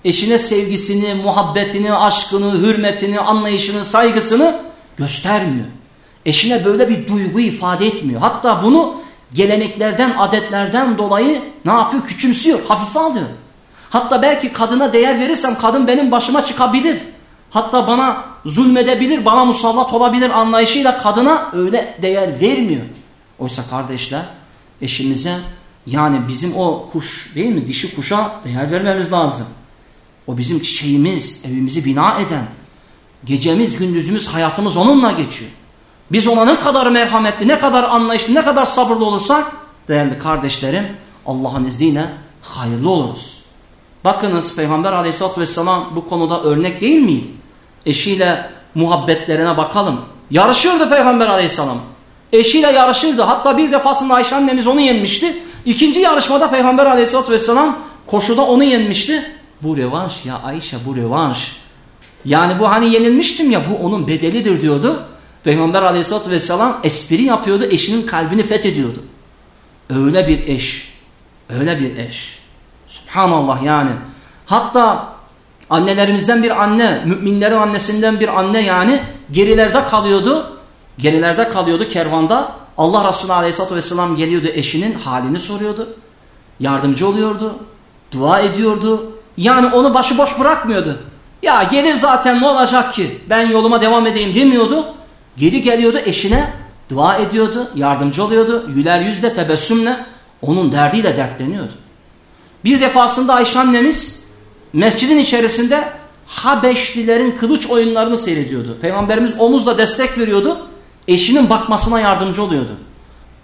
[SPEAKER 2] Eşine sevgisini, muhabbetini, aşkını, hürmetini, anlayışını, saygısını göstermiyor. Eşine böyle bir duygu ifade etmiyor. Hatta bunu geleneklerden, adetlerden dolayı ne yapıyor? Küçümsüyor, hafife alıyor. Hatta belki kadına değer verirsem kadın benim başıma çıkabilir. Hatta bana zulmedebilir, bana musallat olabilir anlayışıyla kadına öyle değer vermiyor. Oysa kardeşler eşimize yani bizim o kuş değil mi dişi kuşa değer vermemiz lazım. O bizim çiçeğimiz, evimizi bina eden, gecemiz, gündüzümüz, hayatımız onunla geçiyor. Biz ona ne kadar merhametli, ne kadar anlayışlı, ne kadar sabırlı olursak değerli kardeşlerim Allah'ın izniyle hayırlı oluruz. Bakınız Peygamber aleyhissalatü vesselam bu konuda örnek değil miydi? Eşiyle muhabbetlerine bakalım. Yarışırdı Peygamber aleyhisselam. Eşiyle yarışırdı. Hatta bir defasında Ayşe annemiz onu yenmişti. İkinci yarışmada Peygamber aleyhissalatü vesselam koşuda onu yenmişti. Bu revanş ya Ayşe bu revanş. Yani bu hani yenilmiştim ya bu onun bedelidir diyordu. Peygamber aleyhissalatü vesselam espri yapıyordu eşinin kalbini fethediyordu. Öyle bir eş. Öyle bir eş. Subhanallah yani. Hatta annelerimizden bir anne, müminlerin annesinden bir anne yani gerilerde kalıyordu. Gerilerde kalıyordu kervanda. Allah Resulü Aleyhisselatü Vesselam geliyordu eşinin halini soruyordu. Yardımcı oluyordu. Dua ediyordu. Yani onu başıboş bırakmıyordu. Ya gelir zaten ne olacak ki ben yoluma devam edeyim demiyordu. Geri geliyordu eşine dua ediyordu. Yardımcı oluyordu. Yüler yüzle tebessümle onun derdiyle dertleniyordu. Bir defasında Ayşe annemiz mescidin içerisinde Habeşlilerin kılıç oyunlarını seyrediyordu. Peygamberimiz omuzla destek veriyordu. Eşinin bakmasına yardımcı oluyordu.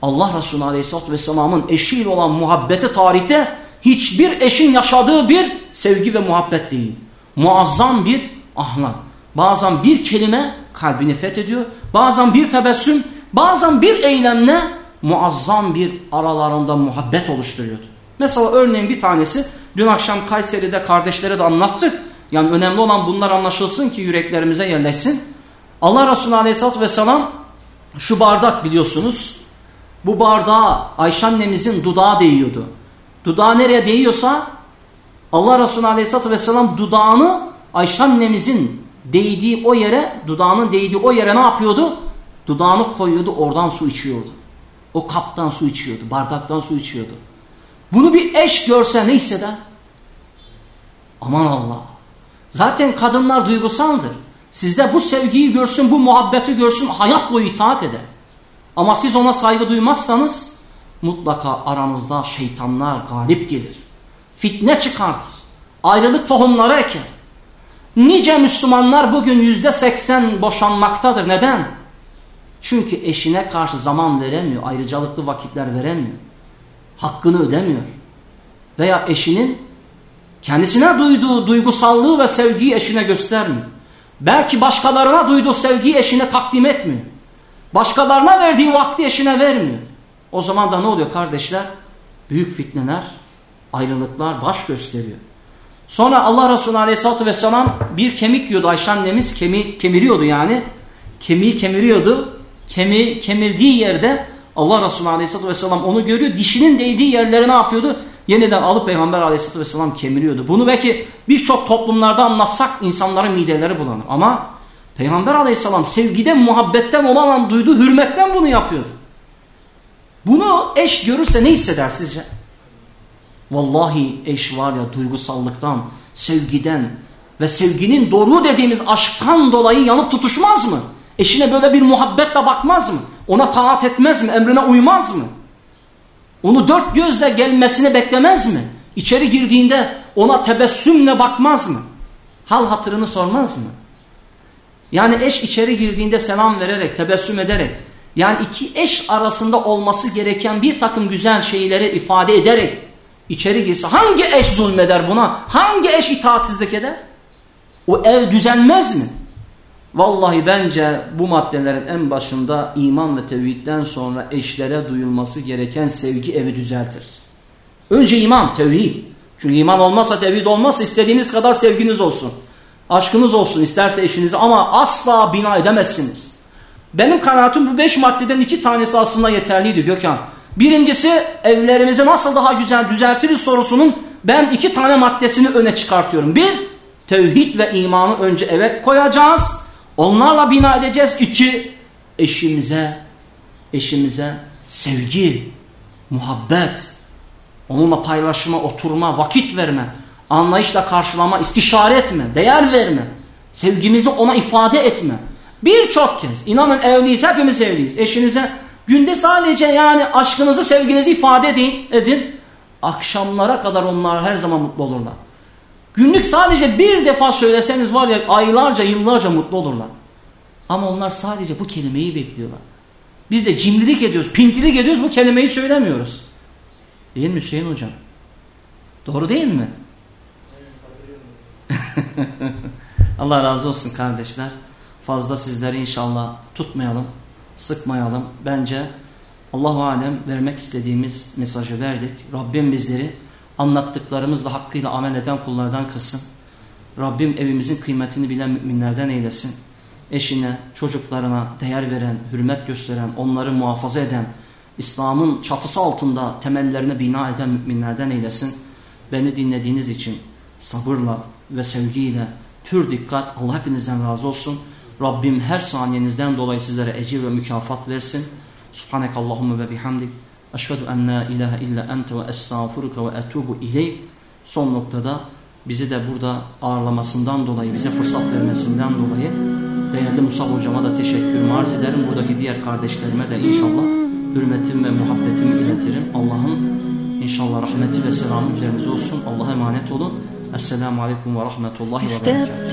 [SPEAKER 2] Allah Resulü Aleyhisselatü Vesselam'ın eşiyle olan muhabbeti tarihte hiçbir eşin yaşadığı bir sevgi ve muhabbet değil. Muazzam bir ahlak. Bazen bir kelime kalbini fethediyor. Bazen bir tebessüm, bazen bir eylemle muazzam bir aralarında muhabbet oluşturuyordu. Mesela örneğin bir tanesi dün akşam Kayseri'de kardeşlere de anlattık. Yani önemli olan bunlar anlaşılsın ki yüreklerimize yerleşsin. Allah Resulü Aleyhisselatü Vesselam şu bardak biliyorsunuz. Bu bardağa Ayşe annemizin dudağı değiyordu. Dudağı nereye değiyorsa Allah Resulü Aleyhisselatü Vesselam dudağını Ayşe annemizin değdiği o yere, dudağının değdiği o yere ne yapıyordu? Dudağını koyuyordu, oradan su içiyordu. O kaptan su içiyordu, bardaktan su içiyordu. Bunu bir eş görse ne hisseder? Aman Allah. Zaten kadınlar duygusaldır. Sizde bu sevgiyi görsün, bu muhabbeti görsün, hayat boyu itaat eder. Ama siz ona saygı duymazsanız mutlaka aranızda şeytanlar galip gelir. Fitne çıkartır. Ayrılık tohumları eker. Nice Müslümanlar bugün yüzde seksen boşanmaktadır. Neden? Çünkü eşine karşı zaman veremiyor. Ayrıcalıklı vakitler veremiyor. Hakkını ödemiyor. Veya eşinin kendisine duyduğu duygusallığı ve sevgiyi eşine göstermiyor. Belki başkalarına duyduğu sevgiyi eşine takdim etmiyor. Başkalarına verdiği vakti eşine vermiyor. O zaman da ne oluyor kardeşler? Büyük fitneler, ayrılıklar baş gösteriyor. Sonra Allah Resulü Aleyhisselatü Vesselam bir kemik yiyordu Ayşe annemiz. Kemi, kemiriyordu yani. Kemiği kemiriyordu. Kemiği kemirdiği yerde Allah Resulü Aleyhisselatü Vesselam onu görüyor. Dişinin değdiği yerleri ne yapıyordu? Yeniden alıp Peygamber Aleyhisselatü Vesselam kemiriyordu. Bunu belki birçok toplumlarda anlatsak insanların mideleri bulanır. Ama Peygamber Aleyhisselam sevgiden, muhabbetten olan duyduğu hürmetten bunu yapıyordu. Bunu eş görürse ne hisseder sizce? Vallahi eş var ya duygusallıktan, sevgiden ve sevginin doğru dediğimiz aşktan dolayı yanıp tutuşmaz mı? Eşine böyle bir muhabbetle bakmaz mı? Ona taat etmez mi? Emrine uymaz mı? Onu dört gözle gelmesini beklemez mi? İçeri girdiğinde ona tebessümle bakmaz mı? Hal hatırını sormaz mı? Yani eş içeri girdiğinde selam vererek, tebessüm ederek, yani iki eş arasında olması gereken bir takım güzel şeyleri ifade ederek içeri girse hangi eş zulmeder buna? Hangi eş itaatsizlik eder? O ev düzenmez mi? Vallahi bence bu maddelerin en başında iman ve tevhidden sonra eşlere duyulması gereken sevgi evi düzeltir. Önce iman, tevhid. Çünkü iman olmazsa tevhid olmazsa istediğiniz kadar sevginiz olsun. Aşkınız olsun isterse eşinize ama asla bina edemezsiniz. Benim kanaatim bu beş maddeden iki tanesi aslında yeterliydi Gökhan. Birincisi evlerimizi nasıl daha güzel düzeltiriz sorusunun ben iki tane maddesini öne çıkartıyorum. Bir, tevhid ve imanı önce eve koyacağız. Onlarla bina edeceğiz. İki, eşimize, eşimize sevgi, muhabbet, onunla paylaşma, oturma, vakit verme, anlayışla karşılama, istişare etme, değer verme, sevgimizi ona ifade etme. Birçok kez, inanın evliyiz, hepimiz evliyiz. Eşinize günde sadece yani aşkınızı, sevginizi ifade edin, edin. Akşamlara kadar onlar her zaman mutlu olurlar. Günlük sadece bir defa söyleseniz var ya aylarca yıllarca mutlu olurlar. Ama onlar sadece bu kelimeyi bekliyorlar. Biz de cimrilik ediyoruz, pintilik ediyoruz bu kelimeyi söylemiyoruz. Değil mi Hüseyin hocam? Doğru değil mi? Allah razı olsun kardeşler. Fazla sizleri inşallah tutmayalım, sıkmayalım. Bence Allahu alem vermek istediğimiz mesajı verdik. Rabbim bizleri Anlattıklarımızla hakkıyla amel eden kullardan kılsın. Rabbim evimizin kıymetini bilen müminlerden eylesin. Eşine, çocuklarına değer veren, hürmet gösteren, onları muhafaza eden, İslam'ın çatısı altında temellerini bina eden müminlerden eylesin. Beni dinlediğiniz için sabırla ve sevgiyle pür dikkat Allah hepinizden razı olsun. Rabbim her saniyenizden dolayı sizlere ecir ve mükafat versin. Subhanek Allahümme ve bihamdik. Eşhedü en la ilahe illa ente ve estağfuruka ve etubu ileyk. Son noktada bizi de burada ağırlamasından dolayı, bize fırsat vermesinden dolayı değerli Musa hocama da teşekkür arz ederim. Buradaki diğer kardeşlerime de inşallah hürmetim ve muhabbetimi iletirim. Allah'ın inşallah rahmeti ve selamı üzerinize olsun. Allah'a emanet olun. Esselamu Aleyküm ve Rahmetullahi ve
[SPEAKER 1] stepped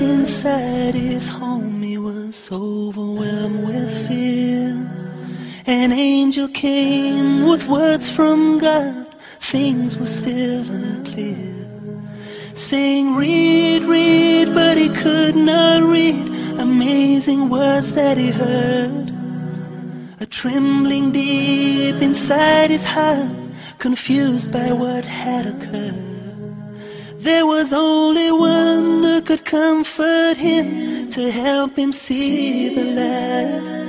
[SPEAKER 1] An angel came with words from God, things were still unclear. Saying, read, read, but he could not read. Amazing words that he heard. A trembling deep inside his heart, confused by what had occurred. There was only one who could comfort him to help him see the light.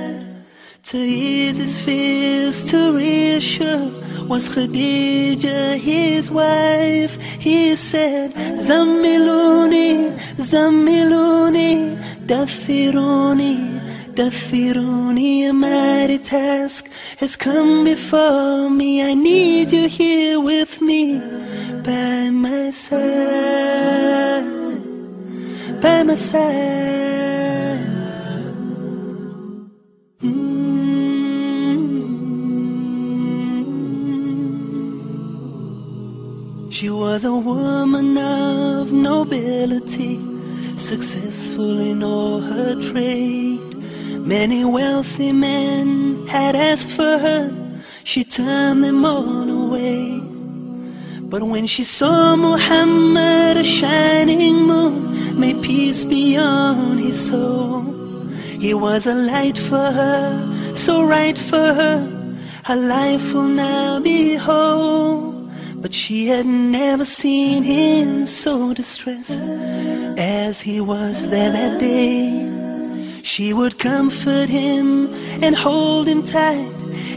[SPEAKER 1] To ease his fears, to reassure was Khadija, his wife. He said, Zamiluni, Zamiluni, Dathiruni, Dathiruni, a mighty task has come before me. I need you here with me by my side, by my side. She was a woman of nobility, successful in all her trade. Many wealthy men had asked for her, she turned them all away. But when she saw Muhammad, a shining moon, may peace be on his soul. He was a light for her, so right for her, her life will now be whole. But she had never seen him so distressed as he was there that day. She would comfort him and hold him tight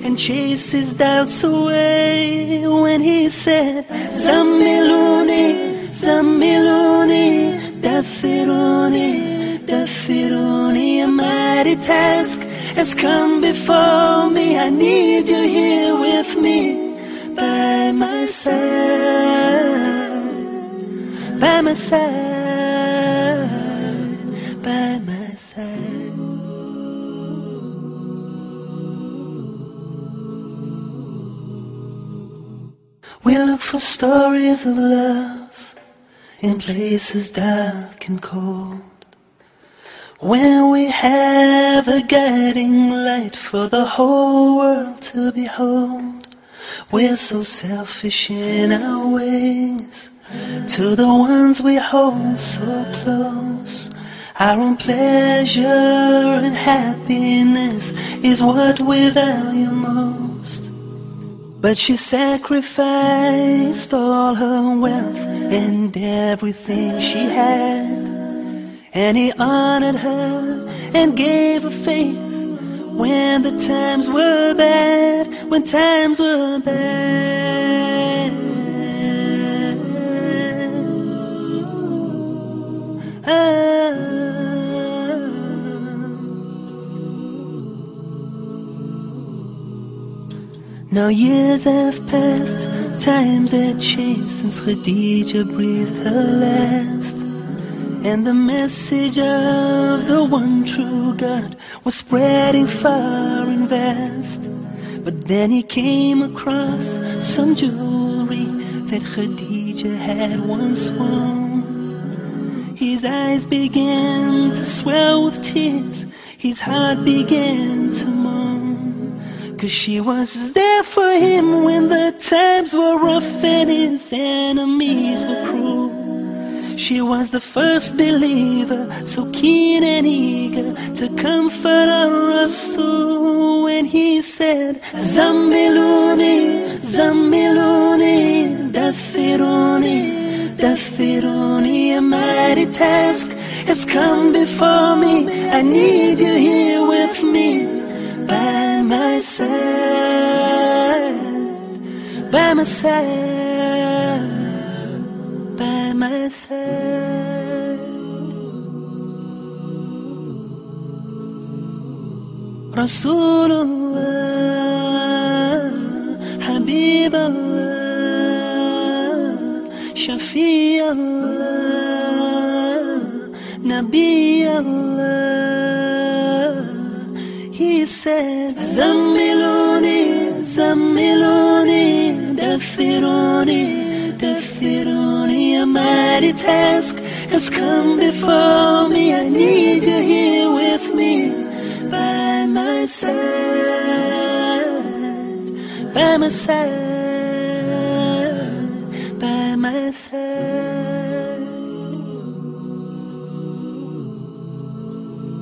[SPEAKER 1] and chase his doubts away when he said, Zamiluni, Zamiluni, Dathiruni, Dathiruni, a mighty task has come before me. I need you here with me by my side, by my side, by my side. We look for stories of love in places dark and cold. Where we have a guiding light for the whole world to behold. We're so selfish in our ways to the ones we hold so close. Our own pleasure and happiness is what we value most. But she sacrificed all her wealth and everything she had. And he honored her and gave her faith when the times were bad, when times were bad. Ah. Now years have passed, times have changed since Khadija breathed her last. And the message of the one true God was spreading far and vast. But then he came across some jewelry that Khadija had once worn. His eyes began to swell with tears, his heart began to mourn. Cause she was there for him when the times were rough and his enemies were cruel. She was the first believer, so keen and eager to comfort our soul. when he said, Zambiluni, Zambiluni, Dathiruni, Dathiruni, a mighty task has come before me. I need you here with me, by my side, by my side. Side رسول الله حبيب الله شفيع الله نبي الله. He said زملوني زملوني دثروني A mighty task has come before me. I need you here with me by my side by my side by my side